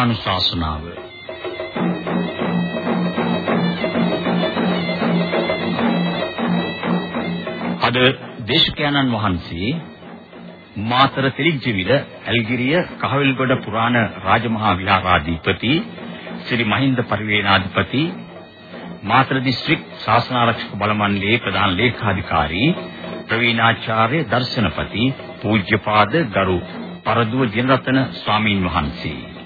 ධර්මානුශාසනාව. අද දේශකයන්න් වහන්සේ මාතර තිරිජ්ජවිල ඇල්ගිරිය කහවෙල්ගොඩ පුරාණ රාජමහා විහාරාධිපති ශ්‍රී මහින්ද පරිවේනාධිපති මාතර දිස්ත්‍රික් ශාසනාරක්ෂක බල මණ්ඩලයේ ප්‍රධාන ලේකාධිකාරී ප්‍රවීණාචාර්ය දර්ශනපති පූජ්‍යපාද ගරු පරදුව ජිනරතන ස්වාමීන් වහන්සේ.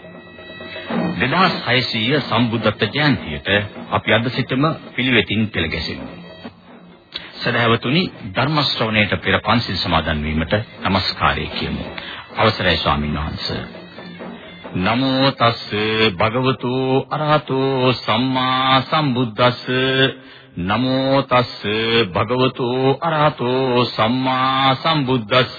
2600 සම්බුද්ධත්ව ජයන්තියට අපි අද සිටම පිළිවෙතින් පෙළ ගැසෙමු. සදහවතුනි ධර්ම ශ්‍රවණයට පෙර පන්සිල් සමාදන් වීමට নমස්කාරය කියමු. අවසරයි ස්වාමීන් වහන්සේ. නමෝ තස් භගවතු අරහතෝ සම්මා සම්බුද්දස්ස නමෝ තස් භගවතු අරහතෝ සම්මා සම්බුද්දස්ස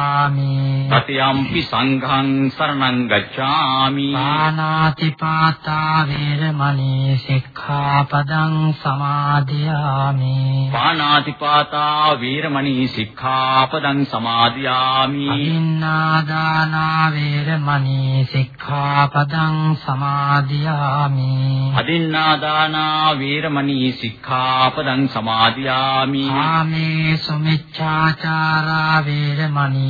gacchami Tatiyampi sanghang saranang gacchami පානාති පාතා වේරමණී සික්ඛාපදං සමාදියාමි. පානාති පාතා වේරමණී සික්ඛාපදං සමාදියාමි. අදින්නාදානා වේරමණී සික්ඛාපදං සමාදියාමි. අදින්නාදානා වේරමණී සික්ඛාපදං සමාදියාමි. ආමේ සුමිච්ඡාචාරා වේරමණී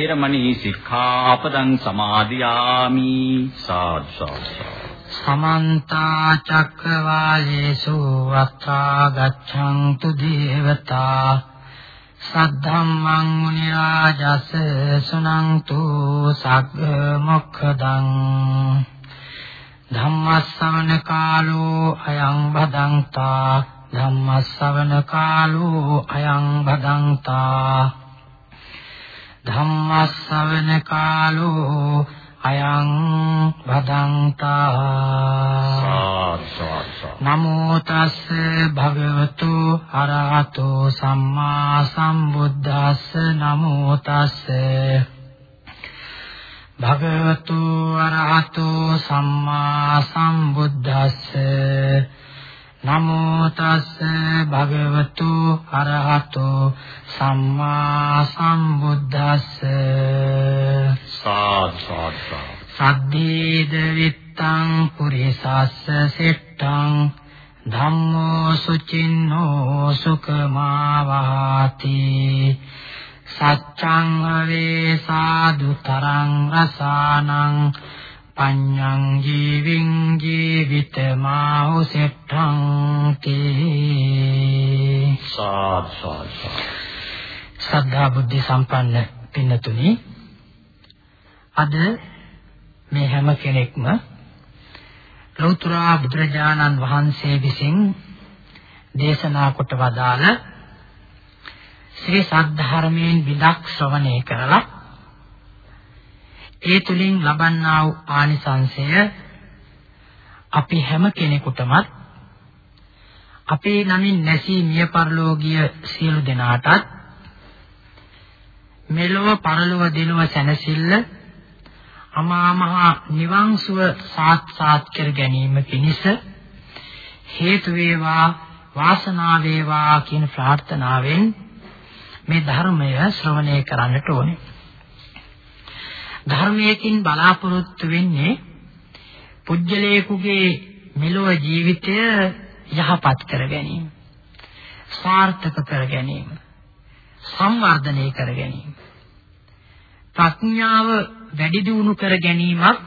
වේරමණී සික්ඛාපදං සමාදියාමි. සාදු සමන්ත චක්කවාලේසු අත්තා ගච්ඡන්තු දේවතා සද්ධම්මං මුනි රාජස් සුනන්තු සග්ග මොක්ඛදං ධම්මස්සවන කාලෝ අයං භදංතා ධම්මස්සවන කාලෝ අයං භදංතා ධම්මස්සවන කාලෝ අයං භදංතා නමෝ තස් භගවතු අරහතෝ සම්මා සම්බුද්දස්ස නමෝ තස් භගවතු අරහතෝ සම්මා සම්බුද්දස්ස නමෝ තස් භගවතු අරහතෝ සම්මා සම්බුද්දස්ස. සාදු සද්දේද විත්තං පුරිසස්ස සෙට්ටං ධම්මෝ සුචින්නෝ සුඛමා වහති සච්ඡං වේ සාදු තරං රසානං පඤ්ඤං ජීවින් ජීවිතමාහු සෙට්ඨං තේ සාදු සද්ධා බුද්ධ සම්පන්න පින්නතුනි අද මේ හැම කෙනෙක්ම ලෞතර බුදුරජාණන් වහන්සේ විසින් දේශනා කොට වදාළ ශ්‍රී සද්ධර්මයෙන් විදක් ශ්‍රවණය කරලා ඒ තුලින් ලබන්නා වූ ආනිසංසය අපි හැම කෙනෙකුටමත් අපේ නමින් නැසී මිය පරලෝකීය සියලු දෙනාටත් මෙලොව පරලොව දෙලොව සැනසෙල්ල අමා මහ නිවන් සුව සාක්ෂාත් කර ගැනීම පිණිස හේතු වේවා වාසනාව වේවා කියන ප්‍රාර්ථනාවෙන් මේ ධර්මය ශ්‍රවණය කරන්නට ඕනේ. ධර්මයකින් බලාපොරොත්තු වෙන්නේ පුජ්‍යලේකුගේ මෙලොව ජීවිතය යහපත් කර ගැනීම. සාර්ථක කර ගැනීම. සංවර්ධනය කර ගැනීම. ප්‍රඥාව වැඩි දියුණු කර ගැනීමක්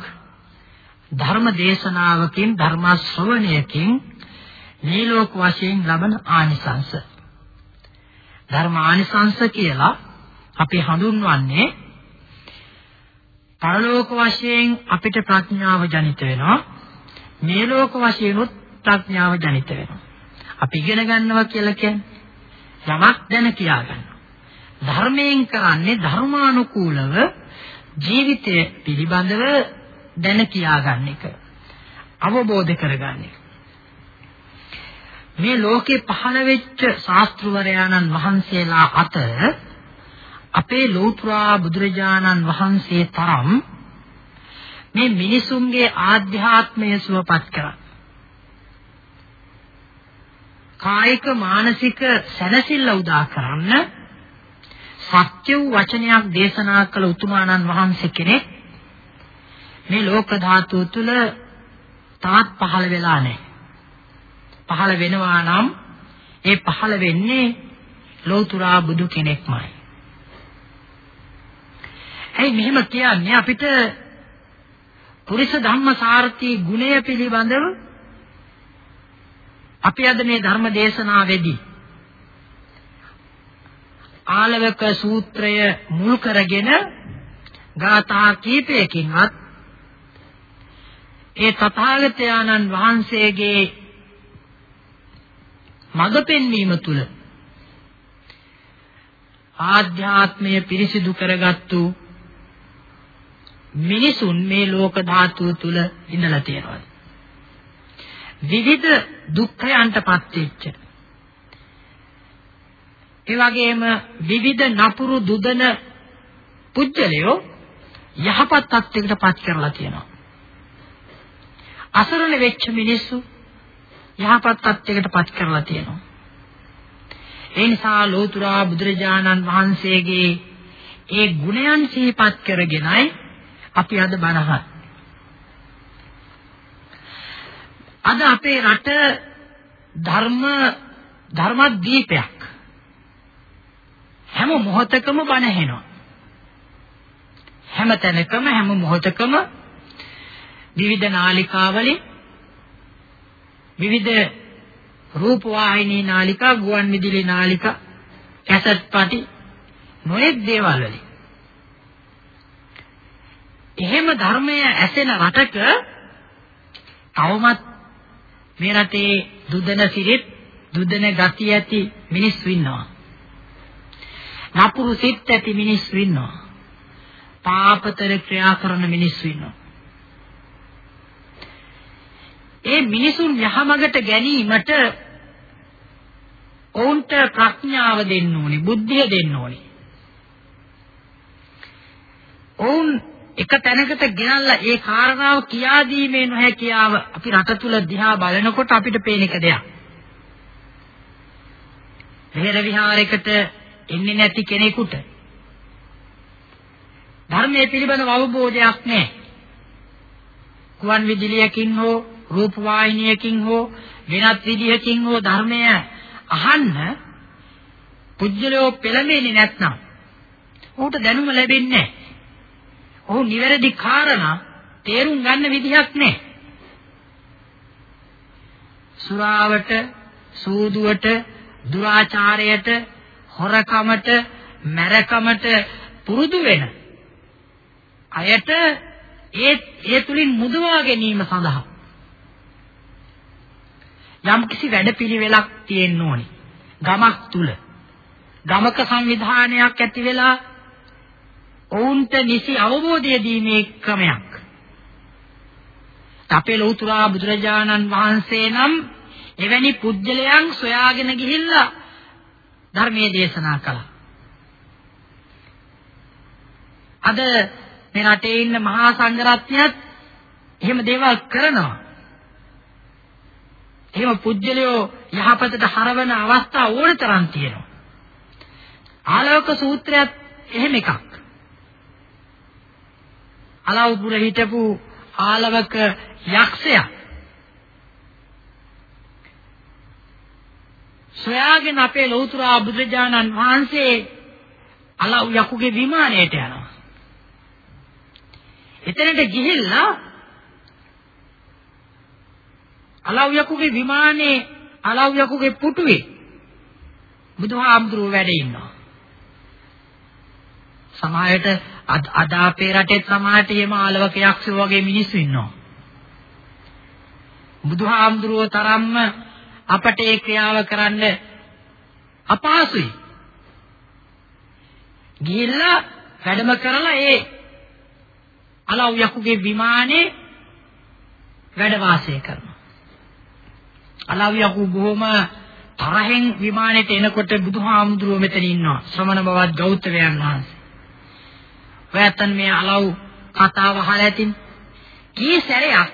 ධර්ම දේශනාවකින් ධර්ම ශ්‍රවණයකින් මේ ලෝක වශයෙන් ලබන ආනිසංස ධර්ම ආනිසංස කියලා අපි හඳුන්වන්නේ පරලෝක වශයෙන් අපිට ප්‍රඥාව ජනිත වෙනවා. මේ ලෝක වශයෙන්ුත් ප්‍රඥාව ජනිත වෙනවා. අපි ඉගෙන ගන්නවා කියලා කියන්නේ යමක් දැන කියා ගන්නවා ධර්මයෙන් කරන්නේ ධර්මානුකූලව ජීවිතය පිළිබඳව දැන කියා ගන්න එක. අවබෝධ කරගන්න එක. මේ ලෝකේ පහළ වෙච්ච ශාස්ත්‍රවරයාණන් වහන්සේලා අතර අපේ ලෝතුරා බුදුරජාණන් වහන්සේ තරම් මේ මිනිසුන්ගේ ආධ්‍යාත්මය සුවපත් කරා. කායික මානසික සැනසෙල්ල උදා කරන්න සත්‍ය වූ වචනයක් දේශනා කළ උතුමාණන් වහන්සේ කෙනෙක් මේ ලෝක ධාතුව තුල තාත් පහළ වෙලා නැහැ. පහළ වෙනවා නම් ඒ පහළ වෙන්නේ ලෞතුරා බුදු කෙනෙක්මයි. ඇයි මෙහෙම කියන්නේ? අපිට පුරිස ධම්මසාරති ගුණය පිළිබඳව අපි අද මේ ධර්ම දේශනාවේදී ආලවක සූත්‍රය මුල් කරගෙන ගාථා කීපයකින්වත් ඒ තථාගතයන්න් වහන්සේගේ මඟ පෙන්වීම තුල ආධ්‍යාත්මය පිරිසිදු කරගත්තු මිනිසුන් මේ ලෝක ධාතුව තුල ඉඳලා තියෙනවා. විවිධ දුක්ඛයන්ටපත් වෙච්ච. ඒ වගේම විවිධ නපුරු දුදන පුජ්‍යලයෝ යහපත් තත්යකටපත් කරලා තියෙනවා. අසරණ වෙච්ච මිනිස්සු යහපත් තත්යකටපත් කරලා තියෙනවා. ඒ නිසා ලෝතුරා බුදුරජාණන් වහන්සේගේ ඒ ගුණයන් සිහිපත් කරගෙනයි අපි අද බණහත්. අද අපේ රට ධර්ම ධර්මදීපයක් හැම මොහොතකම බණ ඇහෙනවා. හැම තැනකම හැම මොහොතකම විවිධ නාලිකාවලින් විවිධ රූප වාහිනී නාලිකා ගුවන් විදුලි නාලිකා කැසට් පටි නොයෙක් දේවල් වලින් එහෙම ධර්මය ඇසෙන රටක තවමත් මේ රටේ දුදන සිරිත් දුදන ගති ඇති මිනිස්සු ඉන්නවා. නපුරු සිත් ඇති මිනිස්සු ඉන්නවා. පාපතර ක්‍රියා කරන මිනිස්සු ඉන්නවා. ඒ මිනිසුන් යහමගට ගැනීමට ඔවුන්ට ප්‍රඥාව දෙන්න ඕනේ, බුද්ධිය දෙන්න ඕනේ. ඔවුන් එක තැනකට ගෙනල්ලා ඒ කාරණාව කියා දීමේ නොහැකියාව අපි රට තුල දිහා බලනකොට අපිට පේන එක දෙයක්. මෙහෙර විහාරයකට එන්නේ නැති කෙනෙකුට ධර්මයේ පිළිබඳව අවබෝධයක් නැහැ. කුවන් විදුලියකින් හෝ රූප වාහිනියකින් හෝ වෙනත් විදිහකින් හෝ ධර්මය අහන්න පුජ්‍යලෝ පෙළඹෙන්නේ නැත්නම් ඌට දැනුම ලැබෙන්නේ නැහැ. ඔහු නිවැරදි කාරණා තේරුම් ගන්න විදිහක් නැහැ. සුරාවට, සූදුවට, දුරාචාරයට, හොරකමට, මැරකමට පුරුදු වෙන අයට ඒ ඒ තුලින් මුදවා ගැනීම සඳහා යම්කිසි වැඩපිළිවෙලක් තියෙන්න ඕනේ. ගමක් තුල. ගමක සංවිධානයක් ඇති වෙලා ඔවුන්ට නිසි අවබෝධය දීමේ ක්‍රමයක්. අපේ ලෞතුරා බුදුරජාණන් වහන්සේ නම් එවැනි පුජ්‍යලයන් සොයාගෙන ගිහිල්ලා ධර්මයේ දේශනා කළා. අද මේ රටේ ඉන්න මහා සංඝරත්නයත් එහෙම දේවල් කරනවා. එහෙම පුජ්‍යලයෝ යහපතට හරවන අවස්ථා ඕන තරම් තියෙනවා. ආලෝක සූත්‍රයත් එහෙම එකක්. අලව්පුර හිටපු ආලවක යක්ෂයා සොයාගෙන අපේ ලෞතර බුදුරජාණන් වහන්සේ අලව් යකුගේ විමානයට යනවා. එතනට ගිහිල්ලා අලව් යකුගේ විමානේ අලව් යකුගේ පුටුවේ බුදුහාමුදුරුවෝ වැඩ ඉන්නවා. සමාහයට අද අපේ රටේ සමාහයට එම ආලවක යක්ෂයෝ වගේ මිනිස්සු ඉන්නවා. බුදුහාමුදුරුවෝ තරම්ම අපට ඒ ක්‍රියාව කරන්න අපහසුයි. ගිහිල්ලා වැඩම කරලා ඒ අලව් යකුගේ විමානේ වැඩ වාසය කරනවා. අලව් යකු බොහොම තරහෙන් විමානෙට එනකොට බුදුහාමුදුරුවෝ මෙතන ඉන්නවා. ශ්‍රමණ බවත් ගෞතමයන් වහන්සේ. ඔයයන් මේ අලව් කතාව අහලා ඇතින් කී සැරයක්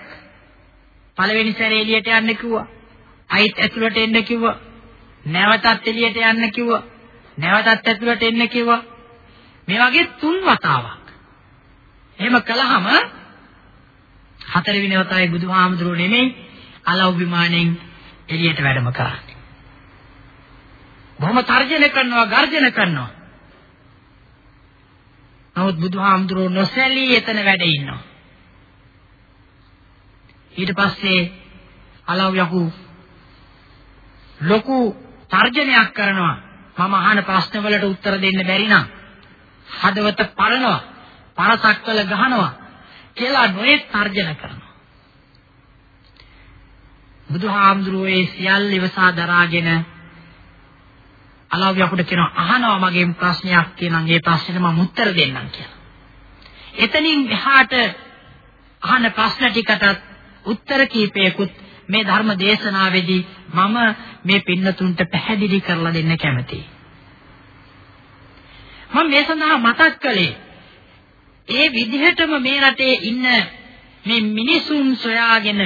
පළවෙනි සැරේ එළියට යන්න කිව්වා. අයිත් ඇතුළට එන්න කිව්වා. නැවතත් එළියට යන්න කිව්වා. නැවතත් ඇතුළට එන්න කිව්වා. මේ වගේ තුන් වතාවක්. එහෙම කළාම හතරවෙනි වතාවේ බුදුහාමුදුරුවෝ නෙමෙයි අලව් විමාණයෙන් එළියට වැඩම කරන්නේ. බොහොම තර්ජන කරනවා, ගර්ජන කරනවා. නමුත් බුදුහාමුදුරුවෝ නොසැලී එතන වැඩ ඉන්නවා. ඊට පස්සේ අලව් යකු ලොකු තර්ජනයක් කරනවා. මම අහන ප්‍රශ්න වලට උත්තර දෙන්න බැරි නම් හදවත පරනවා, පරසක් වල ගහනවා කියලා නොයෙක් තර්ජන කරනවා. බුදුහාමුදුරුවෝ ඒ සියල්ල ඉවසා දරාගෙන අලව් යකුට කියනවා අහනවා මගේ ප්‍රශ්නයක් කියනනම් ඒ ප්‍රශ්නෙට මම උත්තර දෙන්නම් කියලා. එතනින් එහාට අහන ප්‍රශ්න ටිකටත් උත්තර කීපයකුත් මේ ධර්ම දේශනාවේදී මම මේ පින්නතුන්ට පැහැදිලි කරලා දෙන්න කැමතියි. මම මේ සඳහා මතක් කළේ ඒ විදිහටම මේ රටේ ඉන්න මේ මිනිසුන් සොයාගෙන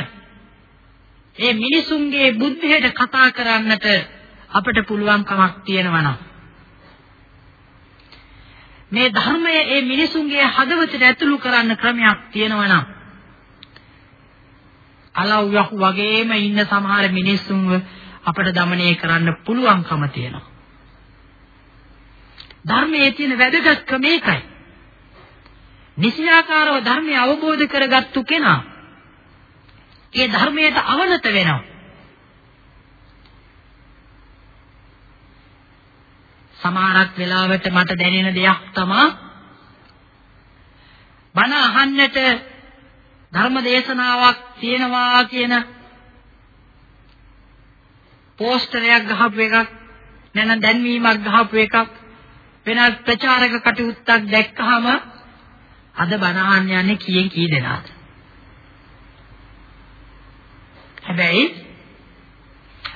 ඒ මිනිසුන්ගේ බුද්ධියට කතා කරන්නට අපට පුළුවන් කමක් තියෙනවා නම් මේ ධර්මය ඒ මිනිසුන්ගේ හදවතට ඇතුළු කරන්න ක්‍රමයක් තියෙනවා නම් අලව්යක් වගේම ඉන්න සමහර මිනිස්සුන්ව අපට দমনය කරන්න පුළුවන්කම තියෙනවා. ධර්මයේ තියෙන වැදගත්කම ඒකයි. නිසියාකාරව ධර්මය අවබෝධ කරගත්තු කෙනා ඒ ධර්මයට අවනත වෙනවා. සමහරක් වෙලාවට මට දැනෙන දෙයක් තමයි බණ අහන්නට ධර්ම දේශනාවක් තියෙනවා කියන පෝස්ටරයක් ගහපු එකක් නැත්නම් දැන්වීමක් ගහපු එකක් වෙනත් ප්‍රචාරක කටයුත්තක් දැක්කහම අද බණ අහන්න යන්නේ කීයෙන් කී දෙනාද? හැබැයි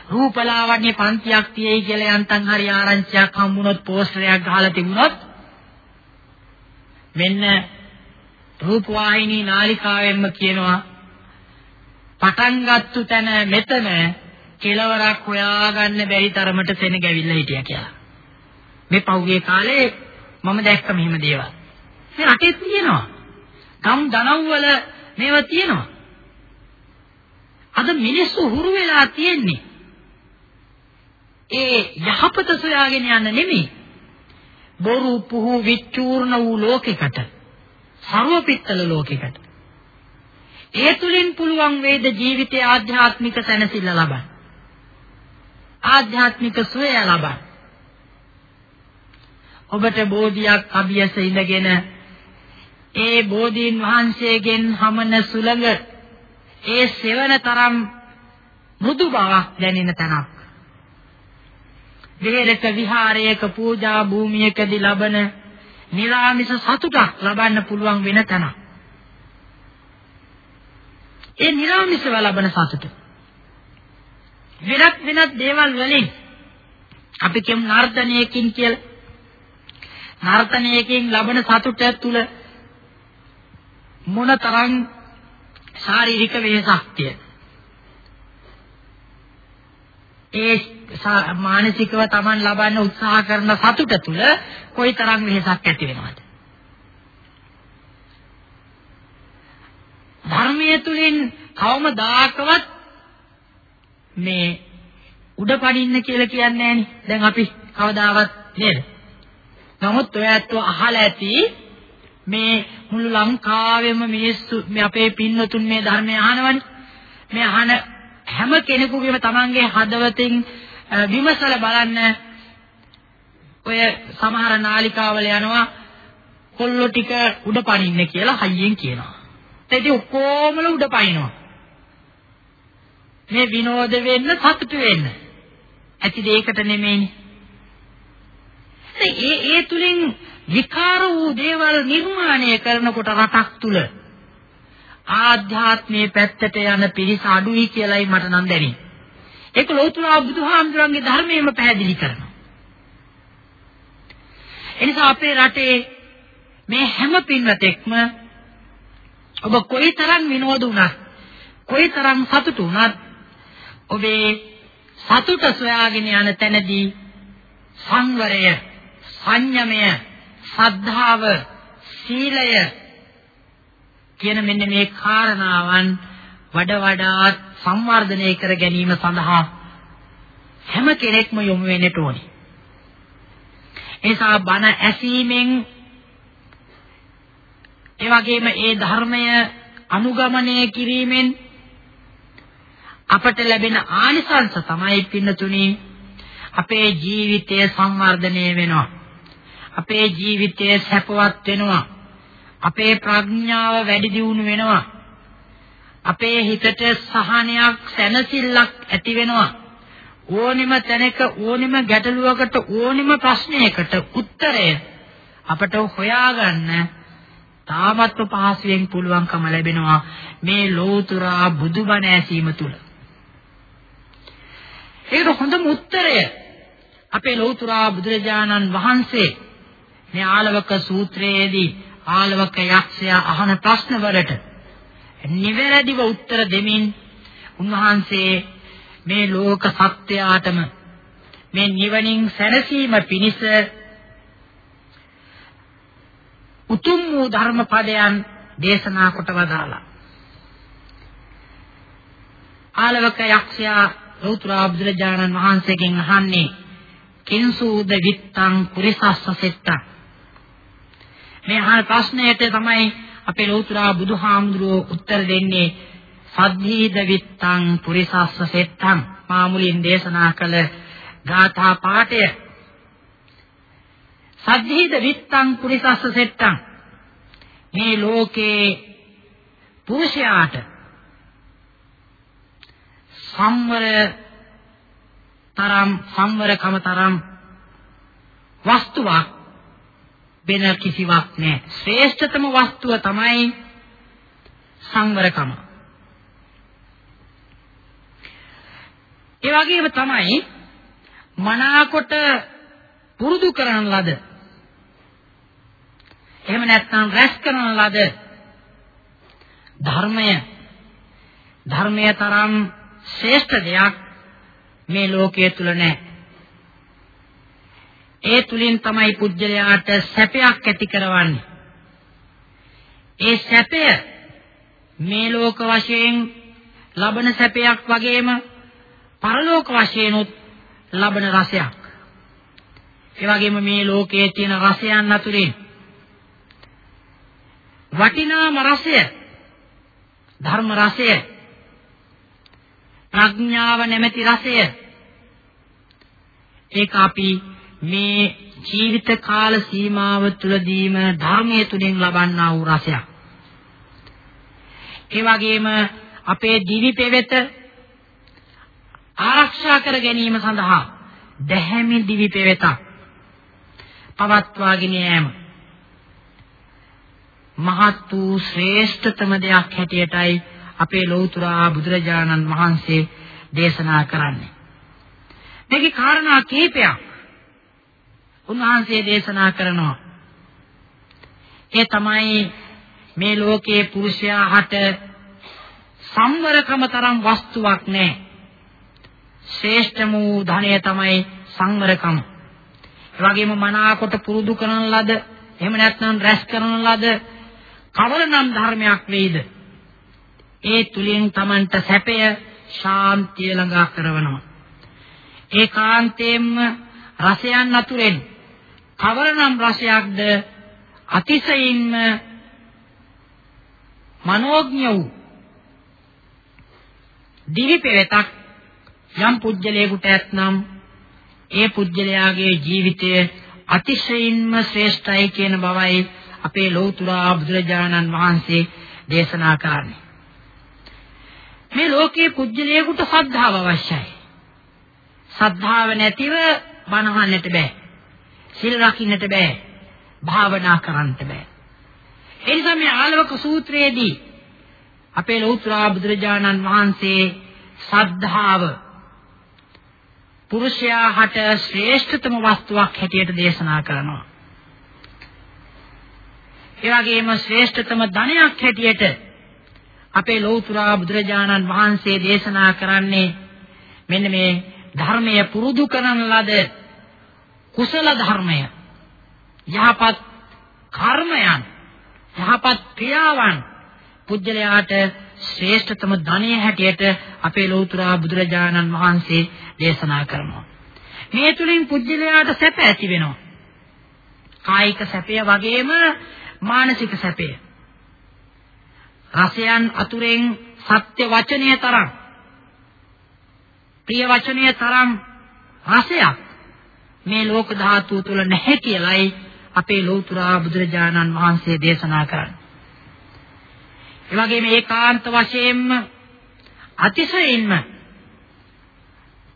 රූපලාවන්‍ය පන්තියක් තියෙයි කියලා යන්තම් හරි ආරංචියක් හම්බුනොත් පෝස්ටරයක් ගහලා තිබුණොත් මෙන්න රූපවාහිනී නාලිකාවෙන්ම කියනවා පටන් ගත්තු තැන මෙතන කෙලවරක් හොයාගන්න බැරි තරමට සෙනගැවිල්ලා හිටියා කියලා. මේ පහුගිය කාලේ මම දැක්ක මෙහෙම දේවල්. මේ රටේ තියෙනවා. ගම් දනව් වල මේවා තියෙනවා. අද මිනිස්සු හුරු වෙලා තියෙන්නේ ඒ යහපත සොයාගෙන යන්න නෙමෙයි. බොරු පුහු විචූර්ණ වූ ලෝකයකට සර්වපිත්තල ලෝකයකට. ඒ තුලින් පුළුවන් වේද ජීවිතයේ ආධ්‍යාත්මික සැනසෙල්ල ලබන්න. ආධ්‍යාත්මික සුවය ලබන්න. ඔබට බෝධියක් අභියස ඉඳගෙන ඒ බෝධීන් වහන්සේගෙන් හමන සුළඟ ඒ සෙවන තරම් මෘදු බවක් දැනෙන තැනක්. විහෙරක විහාරයක පූජා භූමියකදී ලබන නිරාමිස සතුටක් ලබන්න පුළුවන් වෙන තැන. ඒ නිරාමිසව ලබන සතුට. වෙනත් වෙනත් දේවල් වලින් අපි කියමු නර්තනයකින් කියලා. නර්තනයකින් ලබන සතුට තුළ මොනතරම් ශාරීරික වෙහසක්ද ඒ මානසිකව Taman ලබන්න උත්සාහ කරන සතුට තුළ කොයිතරම් වෙහසක් ඇති වෙනවද ධර්මයේ තුලින් කවමදාකවත් මේ උඩ පනින්න කියලා කියන්නේ නැහනේ. දැන් අපි කවදාවත් නේද? නමුත් ඔයත් අහලා ඇති මේ මුළු ලංකාවෙම මිනිස්සු මේ අපේ පින්නතුන් මේ ධර්මය අහනවනේ. මේ අහන හැම කෙනෙකුගේම තමන්ගේ හදවතින් විමසලා බලන්න ඔය සමහර නාලිකාවල යනවා කොල්ලෝ ටික උඩ පනින්න කියලා හයියෙන් කියනවා. ඉතින් ඔක්කොමල උඩ පනිනවා. මේ විනෝද වෙන්න සතුටු වෙන්න. ඇති දෙයකට නෙමෙයිනේ. ඒ ඒ තුලින් විකාර වූ දේවල් නිර්මාණය කරනකොට රටක් තුල ආධ්‍යාත්මයේ පැත්තට යන පිරිස අඩුයි කියලායි මට නම් දැනෙන්නේ. ඒක ලෝතුරා බුදුහාමුදුරන්ගේ ධර්මයෙන්ම පැහැදිලි කරනවා. එනිසා අපේ රටේ මේ හැම පින්වතෙක්ම ඔබ කොයිතරම් විනෝද වුණත් කොයිතරම් සතුටු වුණත් ඔබේ සතුට සොයාගෙන යන තැනදී සංවරය සංයමය සද්ධාව සීලය කියන මෙන්න මේ කාරණාවන් වඩ වඩාත් සංවර්ධනය කර ගැනීම සඳහා හැම කෙනෙක්ම යොමු වෙන්නට ඕනේ. ඒසා බණ ඇසීමෙන් ඒ වගේම ඒ ධර්මය අනුගමනය කිරීමෙන් අපට ලැබෙන ආනිසංස තමයි පින්නතුනි අපේ ජීවිතය සංවර්ධනය වෙනවා. අපේ ජීවිතය සැපවත් වෙනවා. අපේ ප්‍රඥාව වැඩි දියුණු වෙනවා. අපේ හිතට සහනයක් සැනසෙල්ලක් ඇති වෙනවා. ඕනෙම තැනක ඕනෙම ගැටලුවකට ඕනෙම ප්‍රශ්නයකට උත්තරය අපට හොයාගන්න තාමත්ව පහසුවෙන් පුළුවන්කම ලැබෙනවා මේ ලෝතුරා බුදුබණ ඇසීම තුළ. ඒකට හොඳම උත්තරය අපේ ලෞතුරා බුදුරජාණන් වහන්සේ මේ ආලවක සූත්‍රයේදී ආලවක යක්ෂයා අහන ප්‍රශ්න වලට නිවැරදිව උත්තර දෙමින් උන්වහන්සේ මේ ලෝක සත්‍යයටම මේ නිවනින් සැනසීම පිණිස උතුම් වූ ධර්මපදයන් දේශනා කොට වදාලා ආලවක යක්ෂයා ලෞතර බුදුරජාණන් වහන්සේගෙන් අහන්නේ කිංසූද විත්තං පුරිසස්ස සෙට්ටං මේ අහන ප්‍රශ්නයට තමයි අපේ ලෞතර බුදුහාමුදුරුවෝ උත්තර දෙන්නේ. සද්ධීද විත්තං පුරිසස්ස සෙට්ටං මාමුලින් දේශනා කළ ගාථා පාඨය. සද්ධීද විත්තං පුරිසස්ස සෙට්ටං මේ ලෝකේ පුරුෂයාට සංවර තරම් සංවරකම තරම් වස්තුවක් වෙන කිසිවක් නැහැ. ශ්‍රේෂ්ඨතම වස්තුව තමයි සංවරකම. ඒ වගේම තමයි මනාකොට පුරුදු කරන ලද එහෙම නැත්නම් රැස් කරන ලද ධර්මය ධර්මය තරම් ශ්‍රේෂ්ඨ දෙයක් මේ ලෝකයේ තුල නැහැ. ඒ තුලින් තමයි පුජ්‍යලයාට සැපයක් ඇති කරවන්නේ. ඒ සැපය මේ ලෝක වශයෙන් ලබන සැපයක් වගේම පරලෝක වශයෙන්ුත් ලබන රසයක්. ඒ වගේම මේ ලෝකයේ තියෙන රසයන් අතුරින් වටිනාම රසය ධර්ම රසය ප්‍රඥාව නැමැති රසය ඒක අපි මේ ජීවිත කාල සීමාව තුළදීම ධර්මයේ තුලින් ලබන්නා වූ රසයක්. ඒ වගේම අපේ දිවි පෙවෙත ආරක්ෂා කර ගැනීම සඳහා දැහැමි දිවි පෙවෙතක් පවත්වාගෙන යෑම මහත් වූ ශ්‍රේෂ්ඨතම දෙයක් හැටියටයි අපේ ලෞතුරා බුදුරජාණන් වහන්සේ දේශනා කරන්නේ. මේකේ කාරණා කීපයක් උන්වහන්සේ දේශනා කරනවා. ඒ තමයි මේ ලෝකයේ පුරුෂයා හට සංවරකම තරම් වස්තුවක් නැහැ. ශ්‍රේෂ්ඨම වූ ධනය තමයි සංවරකම. ඒ වගේම මනාකොට පුරුදු කරන ලද එහෙම නැත්නම් රැස් කරන ලද කවරනම් ධර්මයක් වේද? ඒ තුලින් Tamanට සැපය ශාන්තිය ළඟා කරවනවා. ඒකාන්තයෙන්ම රසයන් අතුරෙන් කවරනම් රසයක්ද අතිශයින්ම මනෝඥ වූ දිවි පෙරතක් යම් පුජ්‍යලයකට ඇතනම් ඒ පුජ්‍යලයාගේ ජීවිතය අතිශයින්ම ශ්‍රේෂ්ඨයි කියන බවයි අපේ ලෞතර බුදුරජාණන් වහන්සේ දේශනා කරන්නේ. මේ ලෝකයේ පුජ්‍යලයකට ශ්‍රද්ධාව අවශ්‍යයි. ශ්‍රද්ධාව නැතිව බණහන්නට බෑ. සිල් රකින්නට බෑ. භාවනා කරන්නට බෑ. ඒ නිසා මේ ආලවක සූත්‍රයේදී අපේ ලෞතර බුදුරජාණන් වහන්සේ ශ්‍රද්ධාව පුරුෂයා හට ශ්‍රේෂ්ඨතම වස්තුවක් හැටියට දේශනා කරනවා. ඒ වගේම ශ්‍රේෂ්ඨතම ධනයක් හැටියට අපේ ලෞතර බුදුරජාණන් වහන්සේ දේශනා කරන්නේ මෙන්න මේ ධර්මය පුරුදු කරන ලද කුසල ධර්මය යහපත් කර්මයන් යහපත් ක්‍රියාවන් පුජ්‍යලයාට ශ්‍රේෂ්ඨතම ධනය හැටියට අපේ ලෞතර බුදුරජාණන් වහන්සේ දේශනා කරනවා. මේ තුලින් පුජ්‍යලයාට සැප ඇති වෙනවා. කායික සැපය වගේම මානසික සැපය. රසයන් අතුරෙන් සත්‍ය වචනය තරම් ප්‍රිය වචනය තරම් රසයක් මේ ලෝක ධාතුව තුල නැහැ කියලයි අපේ ලෞතර බුදුරජාණන් වහන්සේ දේශනා කරන්නේ. ඒ වගේම ඒකාන්ත වශයෙන්ම අතිශයින්ම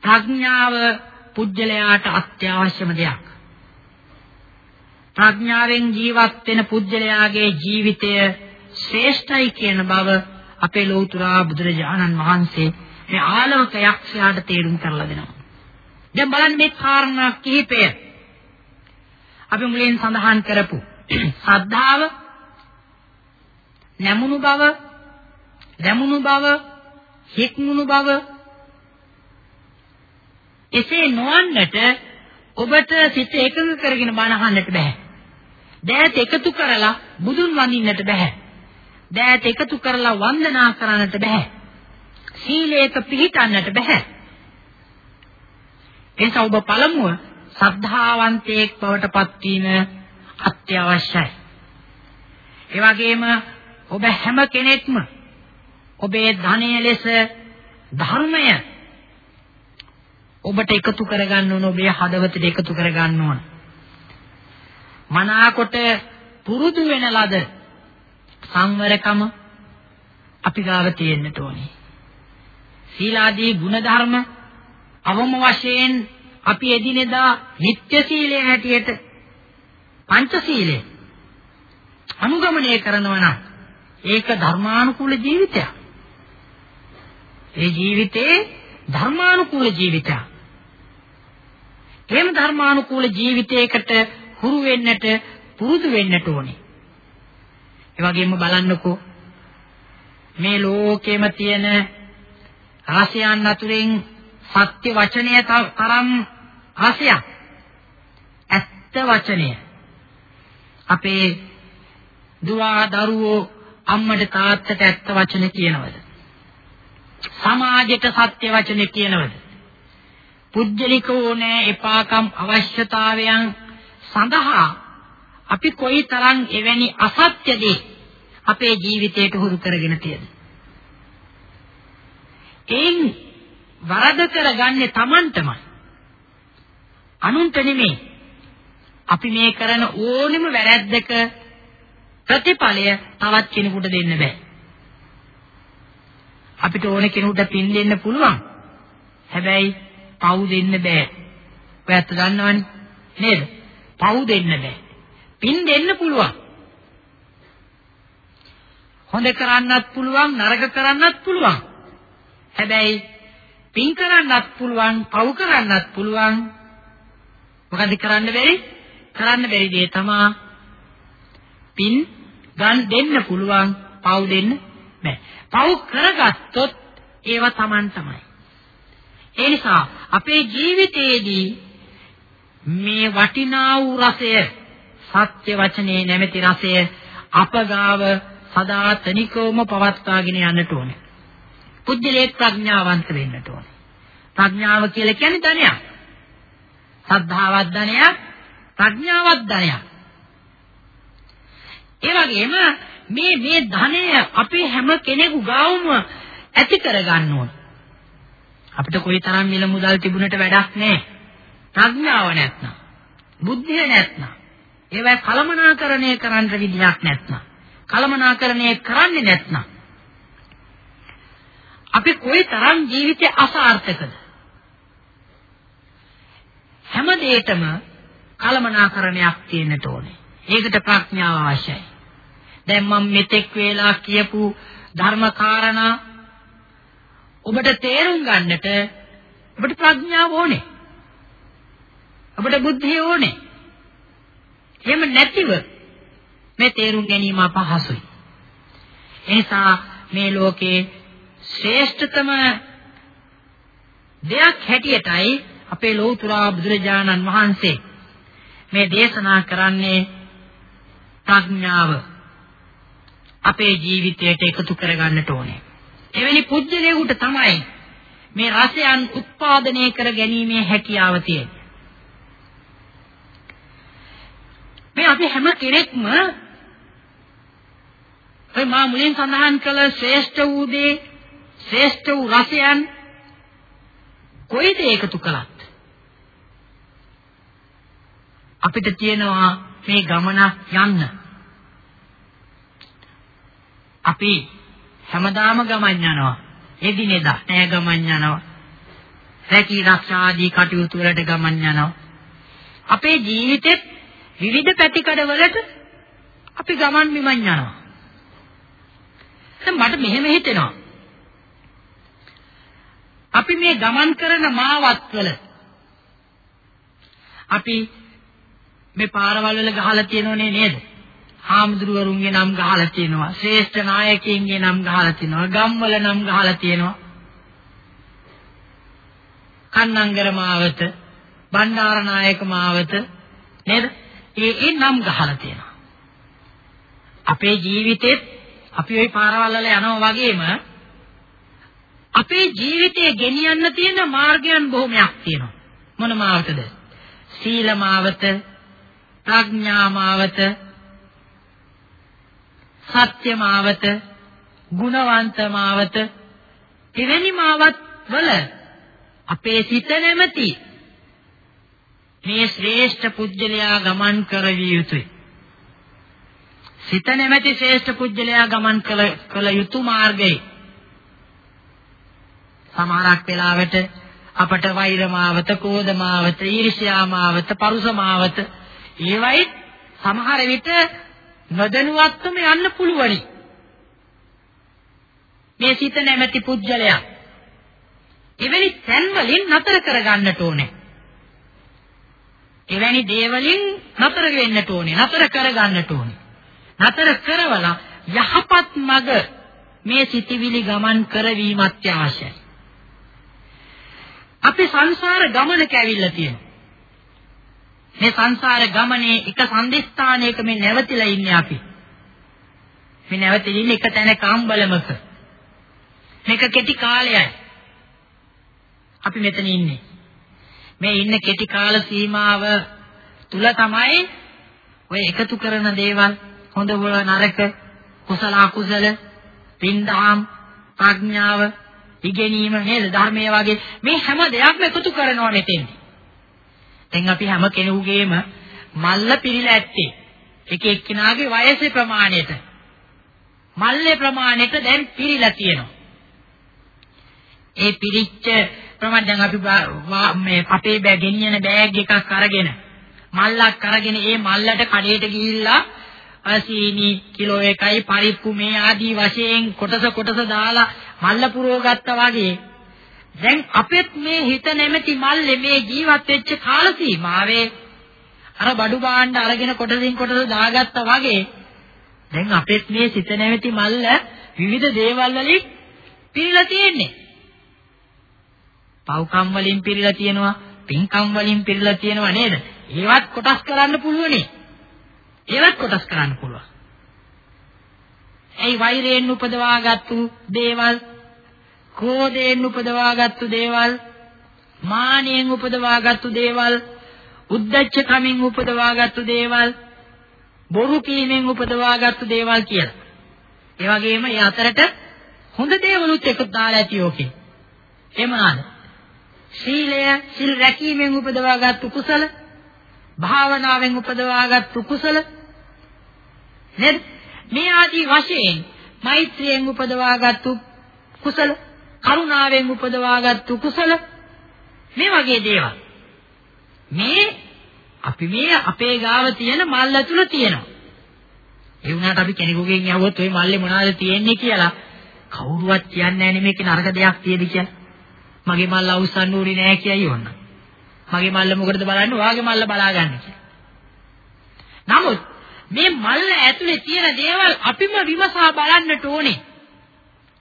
ප්‍රඥාව පුජ්‍යලයාට අත්‍යවශ්‍යම දෙයක්. ප්‍රඥාවෙන් ජීවත් වෙන පුජ්‍යලයාගේ ජීවිතය ශ්‍රේෂ්ඨයි කියන බව අපේ ලෞතර බුදුරජාණන් වහන්සේ මේ ආලෝක යක්ෂයාට තේරුම් කරලා දෙනවා. දැන් බලන්න මේ කාරණා කිහිපය අපි මුලින් සඳහන් කරපු ශ්‍රද්ධාව නැමුණු බව දැමුණු බව හික්මුණු බව එසේ නොවන්නට ඔබට සිත එකඟ කරගෙන බණ අහන්නට බෑ. දෑත් එකතු කරලා බුදුන් වඳින්නට බෑ. දෑත් එකතු කරලා වන්දනා කරන්නට බෑ. සීලයක පිළිටන්නට බෑ. එනිසා ඔබ පළමුව සද්ධාවන්තයෙක් බවට පත්වීම අත්‍යවශ්‍යයි. ඒ වගේම ඔබ හැම කෙනෙක්ම ඔබේ ධනය ලෙස ධර්මය ඔබට එකතු කරගන්න ඕන ඔබේ හදවතට එකතු කරගන්න ඕන. මනාකොට පුරුදු වෙන ලද සංවරකම අපි ගාව තියෙන්නට ඕනේ. සීලාදී ගුණධර්ම අවම වශයෙන් අපි එදිනෙදා නිත්‍ය සීලය හැටියට පංච සීලය අනුගමනය කරනවා නම් ඒක ධර්මානුකූල ජීවිතයක්. ඒ ජීවිතේ ධර්මානුකූල ජීවිතයක්. එහෙම ධර්මානුකූල ජීවිතයකට හුරු වෙන්නට පුරුදු වෙන්නට ඕනේ. ඒ වගේම බලන්නකෝ මේ ලෝකෙම තියෙන රසයන් අතුරෙන් සත්‍ය වචනය තරම් රසයක්. ඇත්ත වචනය. අපේ දුව දරුවෝ අම්මට තාත්තට ඇත්ත වචන කියනවද? සමාජයට සත්‍ය වචන කියනවද? පුජ්‍යලිකෝ නෑ එපාකම් අවශ්‍යතාවයන් සඳහා අපි කොයිතරම් එවැනි අසත්‍ය දේ අපේ ජීවිතයට හුරු කරගෙන තියෙද? එයින් වරද කරගන්නේ Tamanටමයි. අනුන්ට නෙමෙයි. අපි මේ කරන ඕනෙම වැරැද්දක ප්‍රතිඵලය තවත් කෙනෙකුට දෙන්න බෑ. අපිට ඕන කෙනෙකුට පින් දෙන්න පුළුවන්. හැබැයි පව් දෙන්න බෑ. ඔයත් දන්නවනේ නේද? පව් දෙන්න බෑ. පින් දෙන්න පුළුවන්. හොඳ කරන්නත් පුළුවන් නරක කරන්නත් පුළුවන්. හැබැයි පින් කරන්නත් පුළුවන් පව් කරන්නත් පුළුවන්. මොකද කරන්න බැරි? කරන්න බැරි දේ තමයි පින් ගන් දෙන්න පුළුවන් පව් දෙන්න බෑ. පව් කරගත්තොත් ඒව Taman තමයි. ඒ නිසා අපේ ජීවිතයේදී මේ වටිනා වූ රසය සත්‍ය වචනේ නැමැති රසය අපගාව සදා තනිකවම පවත්වාගෙන යන්නට ඕනේ. පුජ්‍යලේ ප්‍රඥාවන්ත වෙන්නට ඕනේ. ප්‍රඥාව කියලා කියන්නේ ධනයක්. සද්ධාවත් ධනයක්, ප්‍රඥාවත් ධනයක්. ඒ වගේම මේ මේ ධනය අපේ හැම කෙනෙකු ගාවම ඇති කරගන්න ඕන. අපිට කොයිතරම් මිල මුදල් තිබුණට වැඩක් නැහැ. ප්‍රඥාව නැත්නම්, බුද්ධිය නැත්නම්, ඒවයි කලමනාකරණය කරන්න විදියක් නැත්නම්, කලමනාකරණය කරන්නේ නැත්නම් අපි කොයිතරම් ජීවිතය අසාර්ථකද? හැම දෙයකම කලමනාකරණයක් තියෙන්නට ඕනේ. ඒකට ප්‍රඥාව අවශ්‍යයි. දැන් මම මෙතෙක් වේලා කියපු ධර්ම කාරණා ඔබට තේරුම් ගන්නට ඔබට ප්‍රඥාව ඕනේ. ඔබට බුද්ධිය ඕනේ. එහෙම නැතිව මේ තේරුම් ගැනීම අපහසුයි. එනිසා මේ ලෝකේ ශ්‍රේෂ්ඨතම දෙයක් හැටියටයි අපේ ලෞතර බුදුරජාණන් වහන්සේ මේ දේශනා කරන්නේ ප්‍රඥාව අපේ ජීවිතයට එකතු කරගන්නට ඕනේ. එවැනි පුජ්‍යලයකට තමයි මේ රසයන් උත්පාදනය කර ගැනීමේ හැකියාව තියෙන්නේ. මේ අපි හැම කෙනෙක්ම ඔය මා මුලින් සඳහන් කළ ශ්‍රේෂ්ඨ වූ දේ ශ්‍රේෂ්ඨ වූ රසයන් කොයිද එකතු කළත්? අපිට තියෙනවා මේ ගමනක් යන්න. අපි හැමදාම ගමන් යනවා. එදිනෙදා නෑ ගමන් යනවා. රැකී රක්ෂා ආදී කටයුතු වලට ගමන් යනවා. අපේ ජීවිතෙත් විවිධ පැතිකඩවලට අපි ගමන් බිමන් යනවා. දැන් මට මෙහෙම හිතෙනවා. අපි මේ ගමන් කරන මාවත්වල අපි මේ පාරවල් වල ගහලා තියෙනෝනේ නේද? හාමුදුරුවරුන්ගේ නම් ගහලා තියෙනවා. ශ්‍රේෂ්ඨ නායකයින්ගේ නම් ගහලා තියෙනවා. ගම්වල නම් ගහලා තියෙනවා. කන්නංගර මාවත, බණ්ඩාරනායක මාවත නේද? ඒ ඒ නම් ගහලා තියෙනවා. අපේ ජීවිතෙත් අපි ওই පාරවල් වල යනවා වගේම අපේ ජීවිතය ගෙනියන්න තියෙන මාර්ගයන් බොහොමයක් තියෙනවා. මොන මාවතද? සීල මාවත, ප්‍රඥා මාවත, සත්‍ය මාවත, ගුණවන්ත මාවත, එවැනි මාවත් වල අපේ සිත නැමැති මේ ශ්‍රේෂ්ඨ පුජ්‍යලයා ගමන් කරවිය යුතුයි. සිත නැමැති ශ්‍රේෂ්ඨ පුජ්‍යලයා ගමන් කළ කළ යුතු මාර්ගය සමහරක් වෙලාවට අපට වෛරමාවත, කෝධමාවත, ඊර්ෂ්‍යාමාවත, පරුසමාවත ඒවයි සමහර විට නොදැනුවත්වම යන්න පුළුවනි. මේ සිත නැමැති පුජ්‍යලයා එවැනි තැන් වලින් නතර කරගන්නට ඕනේ. එවැනි දේවලින් නතර වෙන්නට ඕනේ. නතර කරගන්නට ඕනේ. නතර කරවලා යහපත් මඟ මේ සිටිවිලි ගමන් කරවීමත් අවශ්‍යයි. අපි සංසාර ගමනක ඇවිල්ලා තියෙනවා. මේ සංසාර ගමනේ එක සම්දිස්ථානයක මේ නැවතිලා ඉන්නේ අපි. මේ නැවතිලා ඉන්නේ එක තැනක අම්බලමක. මේක කෙටි කාලයයි. අපි මෙතන ඉන්නේ. මේ ඉන්න කෙටි කාල සීමාව තුල තමයි ඔය එකතු කරන දේවල් හොඳ නරක කුසල අකුසල පින්දහම් ප්‍රඥාව ඉගෙනීම නේද ධර්මයේ වගේ මේ හැම දෙයක්ම එකතු කරනවා මෙතෙන්දී. දැන් අපි හැම කෙනෙකුගේම මල්ල පිරීලා ඇත්තේ එක එක්කිනාගේ වයසේ ප්‍රමාණයට. මල්ලේ ප්‍රමාණයට දැන් පිරීලා තියෙනවා. ඒ පිරිච්ච ප්‍රමාණ දැන් අපි මේ අපේ බෑ ගෙනියන බෑග් එකක් අරගෙන මල්ලක් අරගෙන ඒ මල්ලට කඩේට ගිහිල්ලා සීනි කිලෝ එකයි පරිප්පු මේ ආදී වශයෙන් කොටස කොටස දාලා මල්ල පුරව ගත්තා වගේ දැන් අපෙත් මේ හිත නැමැති මල්ලේ මේ ජීවත් වෙච්ච කාල සීමාවේ අර බඩු භාණ්ඩ අරගෙන කොටසින් කොටස දාගත්තා වගේ දැන් අපෙත් මේ සිත නැවති මල්ල විවිධ දේවල් වලින් පිරීලා තියෙන්නේ. පව්කම් වලින් පිරීලා තියෙනවා, පින්කම් වලින් පිරීලා තියෙනවා නේද? ඒවත් කොටස් කරන්න පුළුවනේ. ඒවත් කොටස් කරන්න පුළුවන්. ඒ වෛරයෙන් උපදවාගත්තු දේවල්, ක්‍රෝධයෙන් උපදවාගත්තු දේවල්, මානයෙන් උපදවාගත්තු දේවල්, උද්දච්ච කමින් උපදවාගත්තු දේවල්, බොරු කීමෙන් උපදවාගත්තු දේවල් කියලා. ඒ වගේම ඒ අතරට හොඳ දේවලුත් එකතු දාලා ඇති ඕකේ. එමාන. සීලය සිල් රැකීමෙන් උපදවාගත්තු කුසල, භාවනාවෙන් උපදවාගත්තු කුසල නේද? මේ ආදී වශයෙන් මෛත්‍රියෙන් උපදවාගත්තු කුසල, කරුණාවෙන් උපදවාගත්තු කුසල මේ වගේ දේවල්. මේ අපි මේ අපේ ගාව තියෙන මල් ඇතුළ තියෙනවා. ඒ වුණාට අපි කෙනෙකුගෙන් අහුවොත් ওই මල්ලේ මොනවද තියෙන්නේ කියලා කවුරුවත් කියන්නේ නැහැ මේකේ නරක දෙයක් තියෙද කියලා. මගේ මල්ල අවුස්සන්න ඕනේ නැහැ කියයි ඕන්න. මගේ මල්ල මොකටද බලන්නේ? වාගේ මල්ල බලාගන්න කියලා. නමුත් මේ මල්ල ඇතුලේ තියෙන දේවල් අපිම විමසා බලන්නට ඕනේ.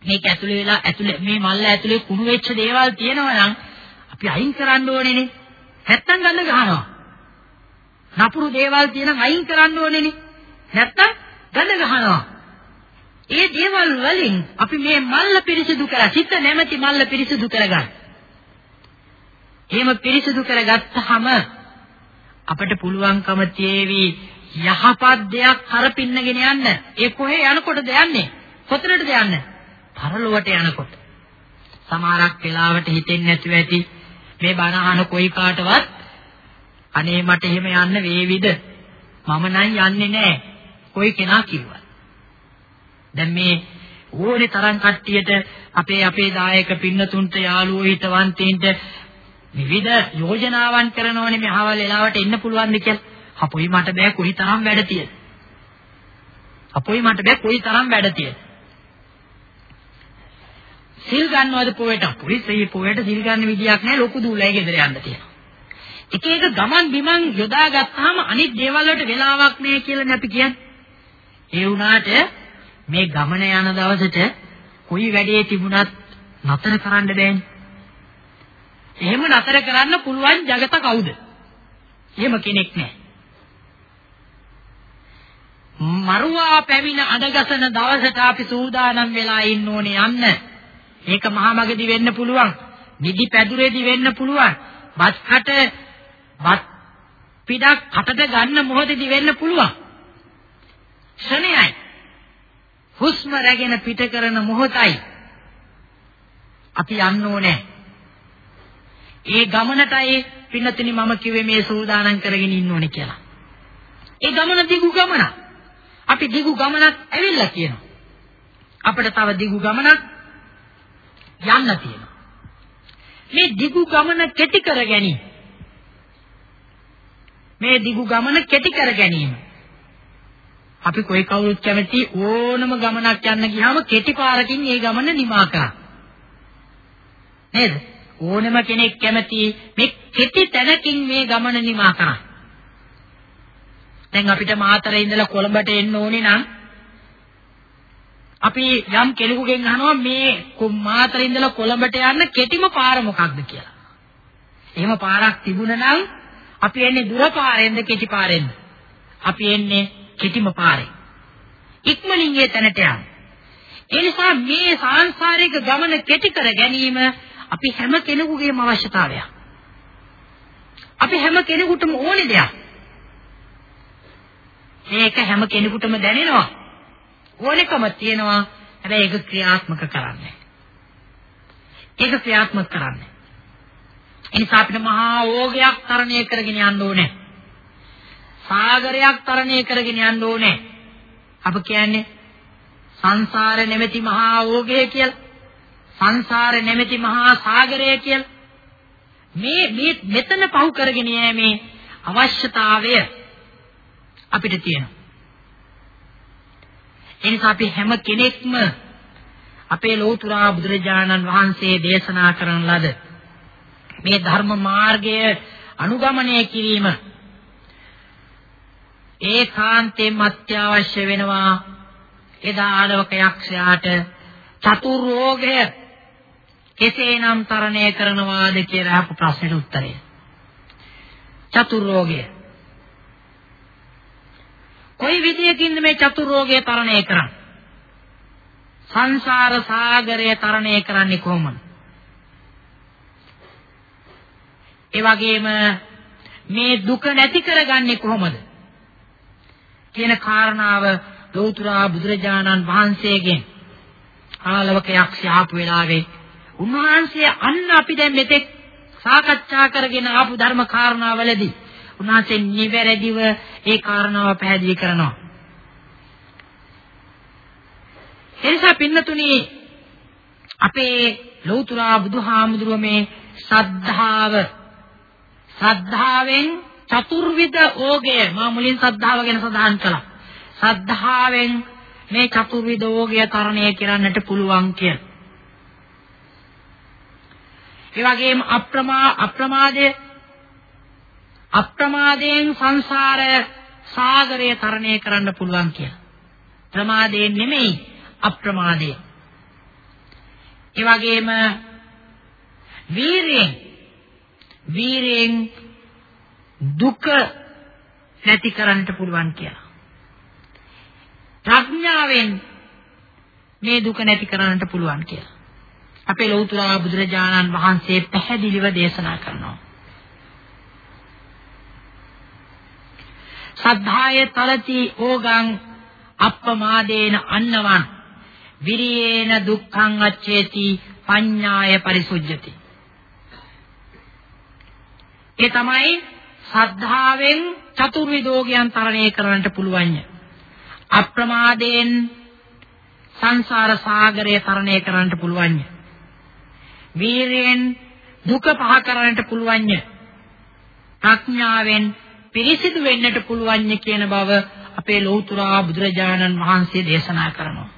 මේක ඇතුලේ වෙලා ඇතුලේ මේ මල්ල ඇතුලේ කුණු වෙච්ච දේවල් තියෙනවා නම් අපි අයින් කරන්න ඕනේනේ. නැත්තම් ගන්න ගහනවා. නපුරු දේවල් තියෙනම් අයින් කරන්න ඕනේනේ. නැත්තම් ගඳ ගහනවා. ඒ දේවල් වලින් අපි මේ මල්ල පිරිසිදු කර සිත නැමැති මල්ල පිරිසිදු කරගන්න. එහෙම පිරිසිදු කරගත්තාම අපිට පුළුවන්කම තියේවි යහපත් දෙයක් කරපින්නගෙන යන්න. ඒ කොහේ යනකොටද යන්නේ? කොතනටද යන්නේ? පරලොවට යනකොට. සමහරක් වෙලාවට හිතෙන්නේ නැතුව ඇති මේ බණ අහන කොයි කාටවත් අනේ මට එහෙම යන්න වේවිද? මම නම් යන්නේ නැහැ. කොයි කෙනා කිව්වත්. දැන් මේ ඕනේ තරම් කට්ටියට අපේ අපේ දායක පින්නතුන්ට යාළුවෝ හිතවන්තයින්ට විවිධ යෝජනාවන් කරනෝනේ මේ අහවල් වෙලාවට එන්න පුළුවන්ද කියලා. අපොයි මට බෑ කොයි තරම් වැඩ තියෙද. අපොයි මට බෑ කොයි තරම් වැඩ තියෙද. සිල් ගන්නවද පොයට? පුරිස් ඒ පොයට සිල් ගන්න විදියක් නැහැ ලොකු දූලයි ගෙදර යන්න තියෙනවා. එක එක ගමන් බිමන් යොදා ගත්තාම අනිත් දේවල් වලට වෙලාවක් නැහැ කියලානේ අපි කියන්නේ. ඒ වුණාට මේ ගමන යන දවසට කොයි වැඩේ තිබුණත් නතර කරන්න බෑනේ. එහෙම නතර කරන්න පුළුවන් జగත කවුද? එහෙම කෙනෙක් නැහැ. මරුවා පැමිණ අඩගසන දවසට අපි සූදානම් වෙලා ඉන්න ඕනේ යන්න. ඒක මහමගදී වෙන්න පුළුවන්. නිදි පැදුරේදී වෙන්න පුළුවන්. බත් කට බත් පිටක් කටට ගන්න මොහොතේදී වෙන්න පුළුවන්. ක්ෂණයයි. හුස්ම රැගෙන පිට කරන මොහොතයි. අපි යන්න ඕනේ. ඒ ගමනටයි පින්නතිනි මම කිව්වේ මේ සූදානම් කරගෙන ඉන්න ඕනේ කියලා. ඒ ගමන දිගු ගමනක්. අපි දිගු ගමනක් ඇවිල්ලා කියනවා. අපිට තව දිගු ගමනක් යන්න තියෙනවා. මේ දිගු ගමන කෙටි කර ගැනීම. මේ දිගු ගමන කෙටි කර ගැනීම. අපි කොයි කවුරුත් කැමති ඕනම ගමනක් යන්න ගියාම කෙටි පාරකින් ඒ ගමන නිමා කරා. නේද? ඕනම කෙනෙක් කැමති මේ කෙටි තැනකින් මේ ගමන නිමා කරා. දැන් අපිට මාතරේ ඉඳලා කොළඹට එන්න ඕනේ නම් අපි යම් කෙනෙකුගෙන් අහනවා මේ මාතරේ ඉඳලා කොළඹට යන්න කෙටිම පාර මොකක්ද කියලා. එහෙම පාරක් තිබුණා නම් අපි එන්නේ දුර පාරෙන්ද කෙටි පාරෙන්ද? අපි එන්නේ කෙටිම පාරේ. ඉක්මනින් ඒ තැනට යන්න. ඒ නිසා මේ සාංශාරික ගමන කෙටි කර ගැනීම අපි හැම කෙනෙකුගේම අවශ්‍යතාවයක්. අපි හැම කෙනෙකුටම ඕනේ දෙයක්. මේක හැම කෙනෙකුටම දැනෙනවා. ඕනෙකම තියෙනවා. හැබැයි ඒක ක්‍රියාත්මක කරන්නේ. ඒක ක්‍රියාත්මක කරන්නේ. එනිසා අපිට මහා ඕගයක් තරණය කරගෙන යන්න ඕනේ. සාගරයක් තරණය කරගෙන යන්න ඕනේ. අප කියන්නේ සංසාර නැමැති මහා ඕගය කියලා. සංසාර නැමැති මහා සාගරය කියලා. මේ මේ මෙතන පහු කරගෙන යෑමේ අවශ්‍යතාවය අපිට තියෙනවා. එනිසා අපි හැම කෙනෙක්ම අපේ ලෝතුරා බුදුරජාණන් වහන්සේ දේශනා කරන ලද මේ ධර්ම මාර්ගය අනුගමනය කිරීම ඒකාන්තයෙන්ම අත්‍යවශ්‍ය වෙනවා එදා ආලවක යක්ෂයාට චතුර්ෝගය කෙසේනම් තරණය කරනවාද කියලා අහපු ප්‍රශ්නෙට උත්තරය. චතුර්ෝගය. කොයි විදියකින්ද මේ චතුර්ෝගය තරණය කරන්නේ? සංසාර සාගරය තරණය කරන්නේ කොහොමද? ඒ වගේම මේ දුක නැති කරගන්නේ කොහොමද? කියන කාරණාව ලෞතුරා බුදුරජාණන් වහන්සේගෙන් ආලවක යක්ෂ ආපු වෙලාවේ උන්වහන්සේ අන්න අපි දැන් මෙතෙක් සාකච්ඡා කරගෙන ආපු ධර්ම කාරණාවලදී උන්වහන්සේ නිවැරදිව ඒ කාරණාව පැහැදිලි කරනවා. එනිසා පින්නතුනි අපේ ලෞතුරා බුදුහාමුදුරුව මේ සද්ධාව සද්ධාවෙන් චතුර්විධ ඕගය මා මුලින් සද්ධාව ගැන සඳහන් කළා. සද්ධාවෙන් මේ චතුර්විධ ඕගය තරණය කරන්නට පුළුවන් කියලා. ඒ වගේම අප්‍රමා අප්‍රමාදය අප්‍රමාදයෙන් සංසාර සාගරය තරණය කරන්න පුළුවන් කියලා. ප්‍රමාදයෙන් නෙමෙයි අප්‍රමාදයෙන්. ඒ වගේම වීරියෙන් වීරියෙන් දුක නැති කරන්නට පුළුවන් කියලා. ප්‍රඥාවෙන් මේ දුක නැති කරන්නට පුළුවන් කියලා. අපේ ලෞතර බුදුරජාණන් වහන්සේ පැහැදිලිව දේශනා කරනවා. සද්ධාය තලති ඕගං අප්පමාදේන අන්නවන් විරියේන දුක්ඛං අච්චේති පඤ්ඤාය පරිසුජ්ජති. ඒ තමයි සද්ධාවෙන් චතුර්විදෝගයන් තරණය කරන්නට පුළුවන්ය. අප්‍රමාදයෙන් සංසාර සාගරය තරණය කරන්නට පුළුවන්ය. වීරයෙන් දුක පහ කරන්නට පුළුවන්ය. ප්‍රඥාවෙන් පිරිසිදු වෙන්නට පුළුවන්ය කියන බව අපේ ලෞතුරා බුදුරජාණන් වහන්සේ දේශනා කරනවා.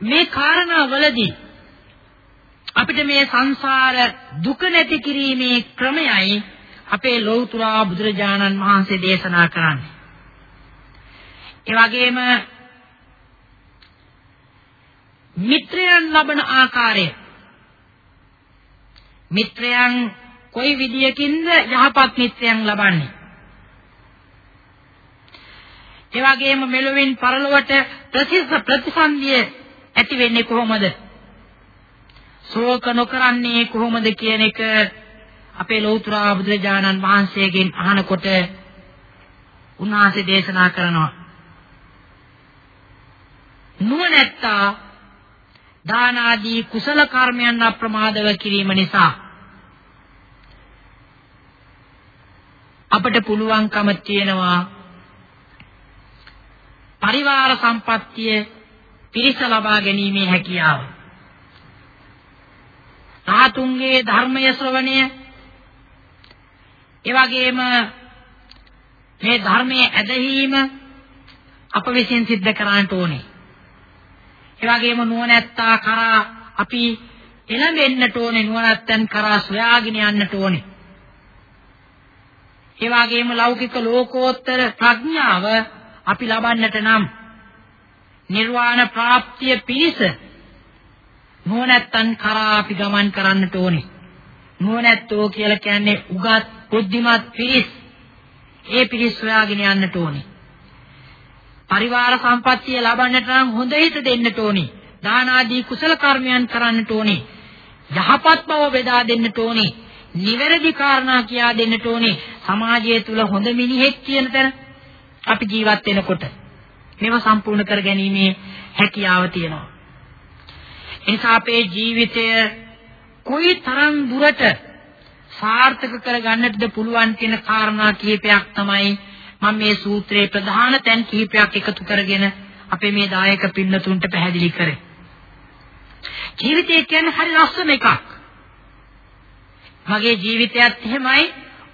මේ කාරණාවලදී අපිට මේ සංසාර දුක නැති කිරීමේ ක්‍රමයයි අපේ ලෞතුරා බුදුරජාණන් වහන්සේ දේශනා කරන්නේ. ඒ වගේම මිත්‍රයන් ලබන ආකාරය මිත්‍රයන් කොයි විදියකින්ද යහපත් මිත්‍රයන් ලබන්නේ? ඒ වගේම මෙලොවින් පරලොවට ප්‍රතිස ප්‍රතිසන්දිය ඇති වෙන්නේ කොහොමද? ශෝක නොකරන්නේ කොහොමද කියන එක අපේ ලෞතර බුදුරජාණන් වහන්සේගෙන් අහනකොට උන්වහන්සේ දේශනා කරනවා. නුවණැත්තා දාන ආදී කුසල කර්මයන් අප්‍රමාදව කිරීම නිසා අපට පුළුවන්කම තියෙනවා පරිවාර සම්පත්තිය පිරිස ලබා ගැනීමේ හැකියාව. සාතුන්ගේ ධර්මය ශ්‍රවණය ඒ වගේම මේ ධර්මයේ ඇදහිීම අප විසින් සිද්ධ කරන්නට ඕනේ. ඒ වගේම නුවණැත්තා කරා අපි එළඹෙන්නට ඕනේ නුවණැත්තන් කරා සොයාගෙන යන්නට ඕනේ. ඒ වගේම ලෞකික ලෝකෝත්තර ප්‍රඥාව අපි ලබන්නට නම් නිර්වාණ ප්‍රාප්තිය පිණිස නුවණැත්තන් කරා අපි ගමන් කරන්නට ඕනේ. නුවණැත්තෝ කියලා කියන්නේ උගත් බුද්ධිමත් පිරිස්. ඒ පිරිස් සොයාගෙන යන්නට ඕනේ. පරිවාර සම්පත්තිය ලබන්නට නම් හොඳ හිත දෙන්නට ඕනේ. දාන ආදී කුසල කර්මයන් කරන්නට ඕනේ. යහපත් බව බෙදා දෙන්නට ඕනේ. නිවැරදි කාරණා කියා දෙන්නට ඕනේ. සමාජය තුල හොඳ මිනිහෙක් කියන තැන අපි ජීවත් වෙනකොට මේව සම්පූර්ණ කර ගැනීමේ හැකියාව තියෙනවා. එනිසා අපේ ජීවිතය කොයි තරම් දුරට සාර්ථක කරගන්නටද පුළුවන් කියන කාරණා කිහිපයක් තමයි මම මේ සූත්‍රයේ ප්‍රධාන තැන් කිහිපයක් එකතු කරගෙන අපේ මේ දායක පින්නතුන්ට පැහැදිලි කරේ. ජීවිතය කියන්නේ හරි ලස්සන එකක්. මගේ ජීවිතයත් එහෙමයි,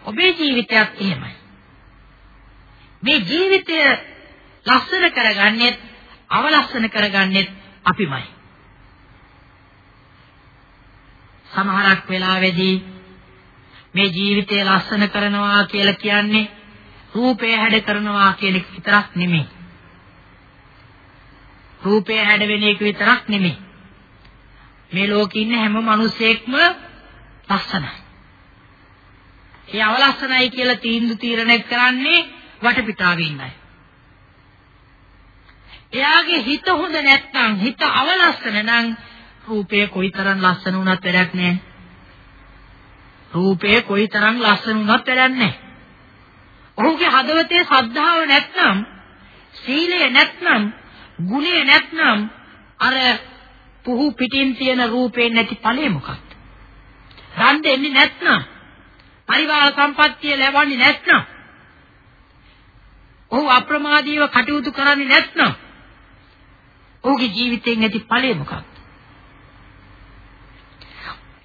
ඔබේ ජීවිතයත් එහෙමයි. මේ ජීවිතය ලස්සන කරගන්නෙත්, අවලස්සන කරගන්නෙත් අපිමයි. සමහරක් වෙලාවෙදී මේ ජීවිතය ලස්සන කරනවා කියලා කියන්නේ රූපය හැඩ කරනවා කියන එක විතරක් නෙමෙයි. රූපය හැඩ වෙන එක විතරක් නෙමෙයි. මේ ලෝකේ ඉන්න හැම මිනිසෙක්ම ලස්සනයි. ඒ අවලස්සනයි කියලා තීන්දුව තීරණය කරන්නේ වටපිටාවේ ඉන්නයි. එයාගේ හිත හොඳ නැත්නම් හිත අවලස්සන නම් රූපය කොයිතරම් ලස්සන වුණත් වැඩක් නැහැ. රූපය කොයිතරම් ලස්සන වුණත් වැඩක් නැහැ. ඔහුගේ හදවතේ ශ්‍රද්ධාව නැත්නම් සීලය නැත්නම් ගුණය නැත්නම් අර පුහු පිටින් තියෙන රූපේ නැති ඵලෙ මොකක්ද? රන් දෙන්නේ නැත්නම් පරිවාර සම්පත්තිය ලැබන්නේ නැත්නම් ඔහු අප්‍රමාදීව කටයුතු කරන්නේ නැත්නම් ඔහුගේ ජීවිතයෙන් ඇති ඵලය මොකක්ද?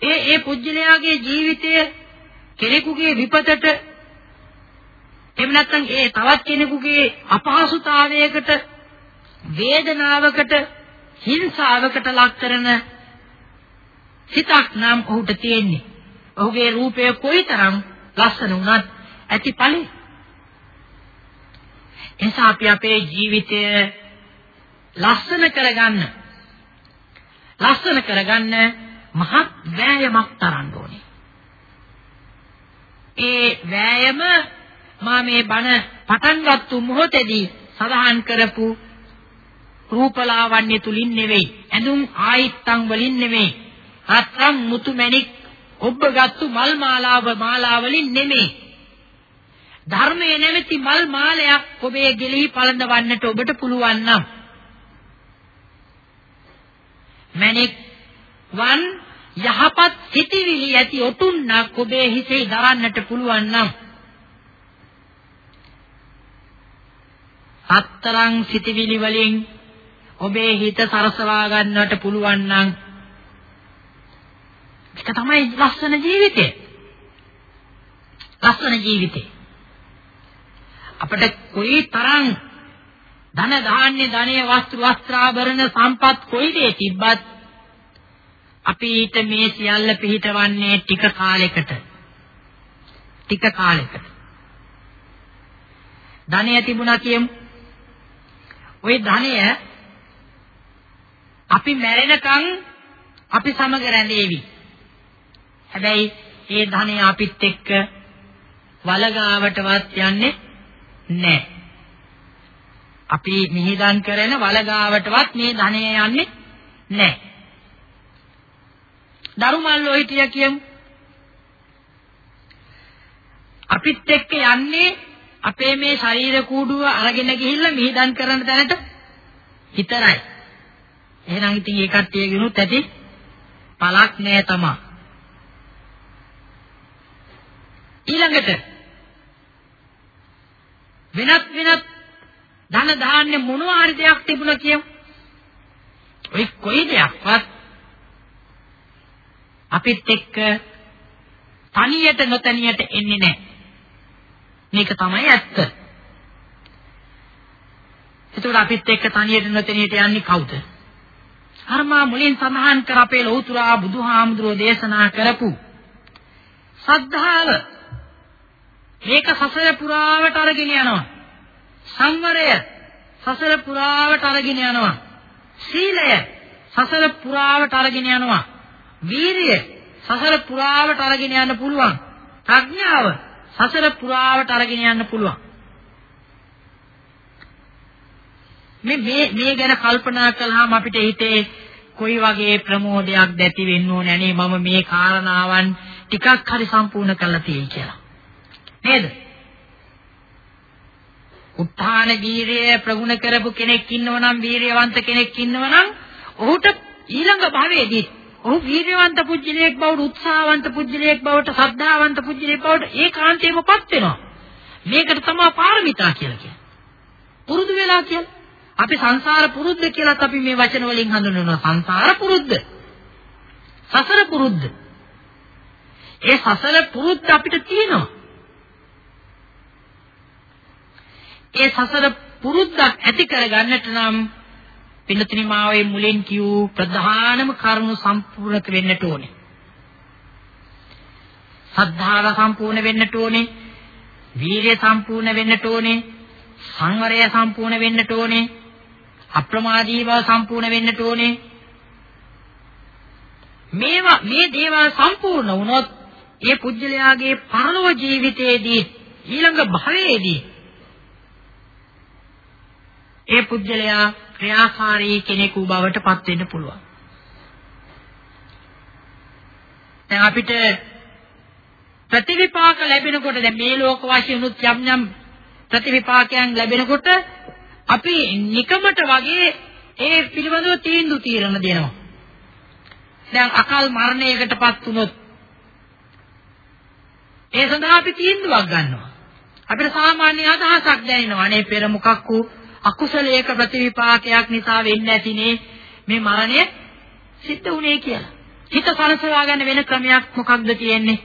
ඒ ඒ පුජ්‍යලයාගේ ජීවිතය කෙනෙකුගේ විපතට එහෙම නැත්නම් ඒ තවත් කෙනෙකුගේ අපහසුතාවයකට වේදනාවකට හිංසාවකට ලක් කරන සිතක් නම් ඔහුට තියෙන්නේ. ඔහුගේ රූපය කොයිතරම් ලස්සන වුණත් ඇති ඵලෙ. එසා අපි අපේ ජීවිතය ලස්සන කරගන්න ලස්සන කරගන්න මහත් වෑයමක් තරන්න ඕනේ. ඒ වෑයම මා මේ බණ පටන් ගත්තු මොහොතේදී සඳහන් කරපු රූපලාවන්‍ය තුලින් නෙවෙයි ඇඳුම් ආයිත්තම් වලින් නෙවෙයි රත්නම් මුතු මැණික්. ඔබගත්තු මල් මාලාව මාලාවලින් නෙමෙයි ධර්මයේ නැමැති මල් මාලයක් ඔබේ ගෙලෙහි පළඳවන්නට ඔබට පුළුවන් නම්. මැණික් වන් යහපත් සිටිවිලි ඇති ඔටුන්නක් ඔබේ හිසේ දරන්නට පුළුවන් නම්. හතරන් සිටිවිලි වලින් ඔබේ හිත සරසවා ගන්නට පුළුවන් නම් ඒක තමයි ලස්සන ජීවිතය. ලස්සන ජීවිතේ. අපිට කොයි තරම් ධන ධාන්‍ය ධනය වස්තු වස්ත්‍රාභරණ සම්පත් කොයි දේ තිබ්බත් අපිට මේ සියල්ල පිහිටවන්නේ ටික කාලයකට. ටික කාලයකට. ධනය තිබුණා කියමු. ওই ධනය අපි මැරෙනකන් අපි සමග රැඳේවි. හැබැයි ඒ ධනය අපිත් එක්ක වලගාවටවත් යන්නේ නැහැ. අපි මිහිදන් කරන වලගාවටවත් මේ ධනය යන්නේ නැහැ. දරුමල්ලෝ හිටිය කියමු. අපිත් එක්ක යන්නේ අපේ මේ ශරීර කූඩුව අරගෙන ගිහිල්ලා මිහිදන් කරන තැනට විතරයි. එහෙනම් ඉතින් ඒ කට්ටියගෙනුත් ඇති පළක් නෑ තමා. ඊළඟට වෙනත් වෙනත් ධන ධාන්‍ය මොනවා හරි දෙයක් තිබුණා කියමු. ඔය කොයි දෙයක්වත් අපිත් එක්ක තනියට නොතනියට එන්නේ නැහැ. මේක තමයි ඇත්ත. එතකොට අපිත් එක්ක තනියට නොතනියට යන්නේ කවුද? අර මා මුලින් සඳහන් කර අපේ ලෞතුරා බුදුහාමුදුරෝ දේශනා කරපු සද්ධාව මේක සසර පුරාවට අරගෙන යනවා. සංවරය සසර පුරාවට අරගෙන යනවා. සීලය සසර පුරාවට අරගෙන යනවා. වීරිය සසර පුරාවට අරගෙන යන්න පුළුවන්. ප්‍රඥාව සසර පුරාවට අරගෙන යන්න පුළුවන්. මේ මේ මේ ගැන කල්පනා කළාම අපිට හිතේ කොයි වගේ ප්‍රමෝදයක් දැති වෙන්න ඕනේ නේ? මම මේ කාරණාවන් ටිකක් හරි සම්පූර්ණ කරලා තියෙයි කියලා. නේද? උත්හාන වීරිය ප්‍රගුණ කරපු කෙනෙක් ඉන්නවනම් වීරියවන්ත කෙනෙක් ඉන්නවනම් ඔහුට ඊළඟ භවයේදී ඔහු වීරියවන්ත පුජ්‍යලයක් බවට උත්සාහවන්ත පුජ්‍යලයක් බවට ශ්‍රද්ධාවන්ත පුජ්‍යලයක් බවට ඒකාන්තයෙන්මපත් වෙනවා. මේකට තමයි පාරමිතා කියලා කියන්නේ. පුරුදු වෙලා කියන්නේ අපි සංසාර පුරුද්ද කියලාත් අපි මේ වචන වලින් හඳුන්වනවා සංසාර පුරුද්ද. සසර පුරුද්ද. ඒ සසර පුරුද්ද අපිට තියෙනවා. ඒ සසර පුරුද්දක් ඇති කරගන්නට නම් පින්නතුනි මාවේ මුලින් කියූ ප්‍රධානම කරුණු සම්පූර්ණ වෙන්නට ඕනේ. සද්ධාව සම්පූර්ණ වෙන්නට ඕනේ. වීර්ය සම්පූර්ණ වෙන්නට ඕනේ. සංවරය සම්පූර්ණ වෙන්නට ඕනේ. අප්‍රමාදී බව සම්පූර්ණ වෙන්නට ඕනේ. මේවා මේ දේවල් සම්පූර්ණ වුණොත් ඒ පුජ්‍යලයාගේ පරලොව ජීවිතයේදී ඊළඟ භවයේදී ඒ පුජ්‍යලයා ක්‍රියාකාරී කෙනෙකු බවට පත් වෙන්න පුළුවන්. දැන් අපිට ප්‍රතිවිපාක ලැබෙනකොට දැන් මේ ලෝක වශයෙන් උත් යම් යම් ප්‍රතිවිපාකයන් ලැබෙනකොට අපි නිකමට වගේ ඒ පිළිබඳව තීන්දුව తీරන දෙනවා. දැන් අකල් මරණයකටපත් වුණොත් ඒ සඳහා අපි තීන්දුවක් ගන්නවා. අපිට සාමාන්‍ය අදහසක් දැනෙනවා. අනේ පෙර මොකක් වූ අකුසලයක ප්‍රතිවිපාකයක් නිසා වෙන්නේ නැතිනේ මේ මරණය සිද්ධ වුණේ කියලා. හිත සලසවා ගන්න වෙන ක්‍රමයක් මොකක්ද තියෙන්නේ?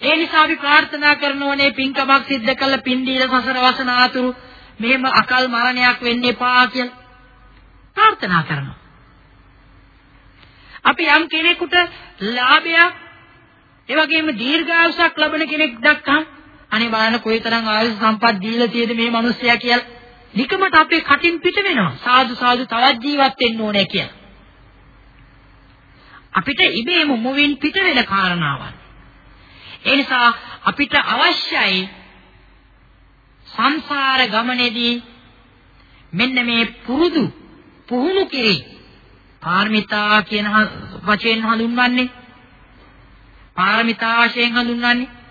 ඒ නිසා අපි ප්‍රාර්ථනා කරන ඕනේ පින්කමක් සිද්ධ කළ පින් දීලා සසර වසන ආතුරු මෙහෙම අකල් මරණයක් වෙන්න එපා කියලා ප්‍රාර්ථනා කරනවා. අපි යම් කෙනෙකුට ලාභයක් ඒ වගේම දීර්ඝායුෂක් ලබන කෙනෙක් දැක්කම අනේ බලන්න කොයිතරම් ආයුෂ සම්පත් දීලා තියෙද මේ මිනිස්සයා කියලා. නිකමට අපේ කටින් පිට වෙනවා. සාදු සාදු තවත් ජීවත් වෙන්න ඕනේ කියලා. අපිට ඉබේම මුවින් පිට වෙන කාරණාවක්. ඒ නිසා අපිට අවශ්‍යයි සංසාර ගමනේදී මෙන්න මේ පුරුදු පුහුණු කිරි පාරමිතා කියන වචයෙන් හඳුන්වන්නේ පාරමිතා වශයෙන් හඳුන්වන්නේ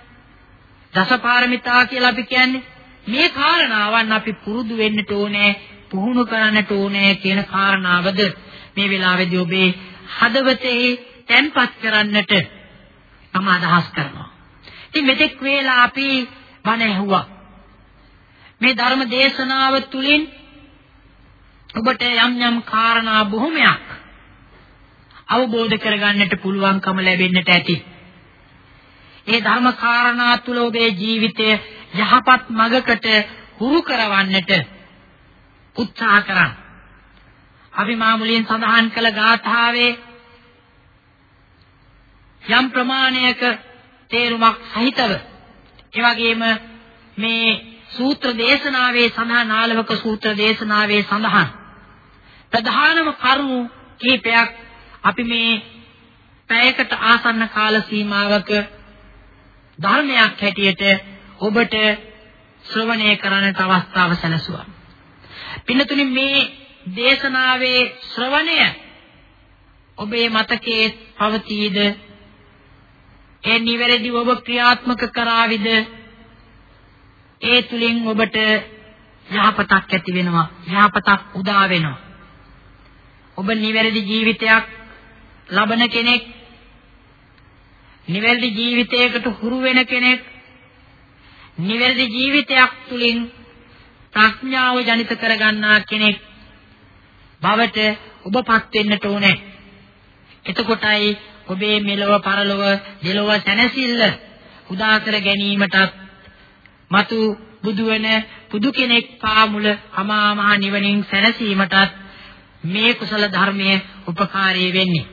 දසපාරමිතා කියලා අපි කියන්නේ මේ කාරණාවන් අපි පුරුදු වෙන්නට ඕනේ පුහුණු කරන්නට ඕනේ කියන කාරණාවද මේ වෙලාවේදී ඔබේ හදවතේ තැන්පත් කරන්නට මම අදහස් කරනවා. ඉතින් මෙතෙක් වේලා අපි බණ ඇහුවා. මේ ධර්ම දේශනාව තුළින් ඔබට යම් යම් කාරණා බොහොමයක් අවබෝධ කරගන්නට පුළුවන්කම ලැබෙන්නට ඇති. ඒ ධර්ම කාරණා තුල ඔබේ ජීවිතය යහපත් මඟකට හුරු කරවන්නට උත්සාහ කරන්න. අපි මාමුලින් සඳහන් කළ ගාථාවේ යම් ප්‍රමාණයක තේරුමක් සහිතව ඒ වගේම මේ සූත්‍ර දේශනාවේ සඳහන් ආලවක සූත්‍ර දේශනාවේ සඳහන් ප්‍රධානම කරුණු කිහිපයක් අපි මේ පැයකට ආසන්න කාල සීමාවක ධර්මයක් හැටියට ඔබට ශ්‍රවණය කරන්නට අවස්ථාව සැලසුවා. පින්නතුනි මේ දේශනාවේ ශ්‍රවණය ඔබේ මතකයේ පවතීද? ඒ නිවැරදිව ඔබ ක්‍රියාත්මක කරාවිද? ඒ තුලින් ඔබට යහපතක් ඇති වෙනවා යහපතක් උදා වෙනවා. ඔබ නිවැරදි ජීවිතයක් ලබන කෙනෙක් නිවැරදි ජීවිතයකට හුරු වෙන කෙනෙක් නිවැරදි ජීවිතයක් තුළින් ප්‍රඥාව ජනිත කරගන්නා කෙනෙක් බවට ඔබපත් වෙන්නට ඕනේ. එතකොටයි ඔබේ මෙලව පරලොව දෙලොව සැනසෙල්ල උදා කර ගැනීමටත් මතු බුදු වෙන බුදු කෙනෙක් පාමුල අමා මහ නිවනින් සැනසීමටත් මේ කුසල ධර්මයේ උපකාරී වෙන්නේ.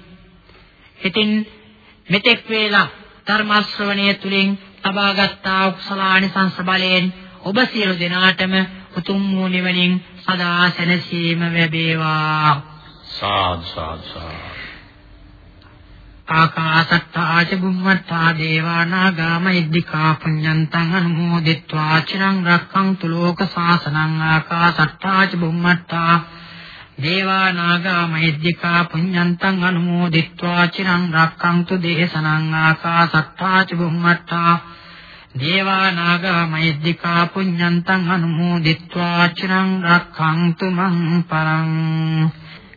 ඉතින් මෙතෙක් වේලා ධර්ම ශ්‍රවණය තුලින් ලබාගත් කුසලානිසංස බලයෙන් ඔබ සියලු දෙනාටම උතුම් වූ නිවනින් සදා සැනසීම ලැබේවා. සාද් සාද් සාද්. ආකාසත්තා ච බුම්මත්තා දේවානාගා මහිද්దికා පුඤ්ඤන්තං අනුමෝදිත්වා චිරං රක්ඛන්තු ලෝක සාසනං ආකාසත්තා ච බුම්මත්තා දේවා නාග මහිද්దికා පුඤ්ඤන්තං අනුමෝදිත්වා චිරං රක්ඛන්තු දේශනං ආකාසත්තා ච බුම්මත්තා. දේවා නාග මහිද්దికා පුඤ්ඤන්තං අනුමෝදිත්වා චිරං රක්ඛන්තු මං පරං.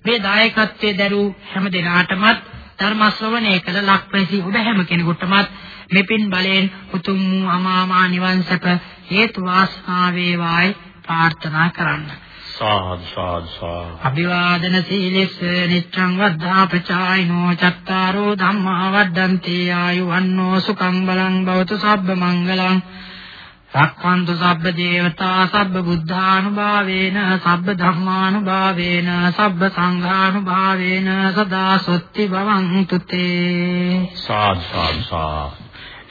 මේ දායකත්වයේ දරු හැම දිනාටමත් ධර්ම ශ්‍රවණය කළ ලක්පැසි උඩ හැම කෙනෙකුටමත් මෙපින් බලයෙන් උතුම් වූ අමාමා නිවන් සැප හේතු වාසනා වේවායි ප්‍රාර්ථනා කරන්න. සාද් සාද් සාද්. අභිවාදන සීලෙස්ස නිච්ඡං වද්ධා ප්‍රචායිනෝ චත්තාරෝ ධම්මා වද්දන්ති ආයුවන්නෝ සුඛං බලං භවතු සබ්බ මංගලං. රක්ඛන්තු සබ්බ දේවතා සබ්බ බුද්ධානුභාවේන සබ්බ ධම්මානුභාවේන සබ්බ සංඝානුභාවේන සදා සොත්ති භවන්තු තේ සාද් සාද් සාද්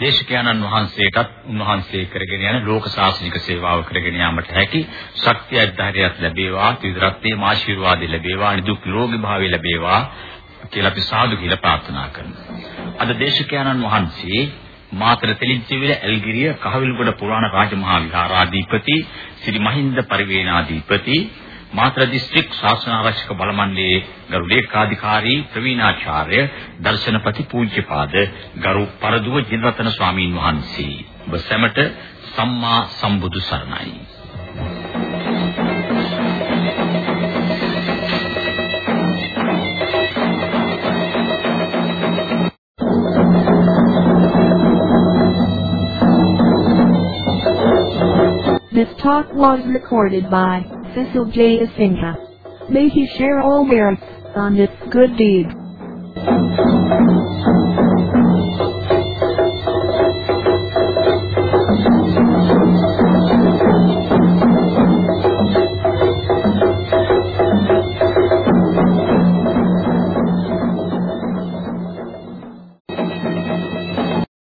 දේශකයන්න් වහන්සේටත් උන්වහන්සේ කරගෙන යන ලෝක ශාසනික සේවාව කරගෙන යාමට හැකි ශක්තිය ධෛර්යයක් ලැබේවා ත්‍රිදරත්නයේ ආශිර්වාද ලැබේවා නිදුක් නිරෝගී භාවය ලැබේවා කියලා අපි සාදු කියලා ප්‍රාර්ථනා කරනවා. අද දේශකයන්න් වහන්සේ මාතර තෙලින්චිවිල ඇල්ගිරිය කහවිලගොඩ පුරාණ රාජමහා විහාරාධිපති ශ්‍රී මහින්ද පරිවේනාධිපති මාතර දිස්ත්‍රික් ශාසන ආරක්ෂක බල මණ්ඩලයේ ගරු ලේකාධිකාරී ප්‍රවීණාචාර්ය දර්ශනපති පූජ්‍යපාද ගරු පරදුව ජිනරතන ස්වාමීන් වහන්සේ. ඔබ සැමට සම්මා සම්බුදු සරණයි. This talk was recorded by Cecil J. Asinka. May he share all merits on this good deed.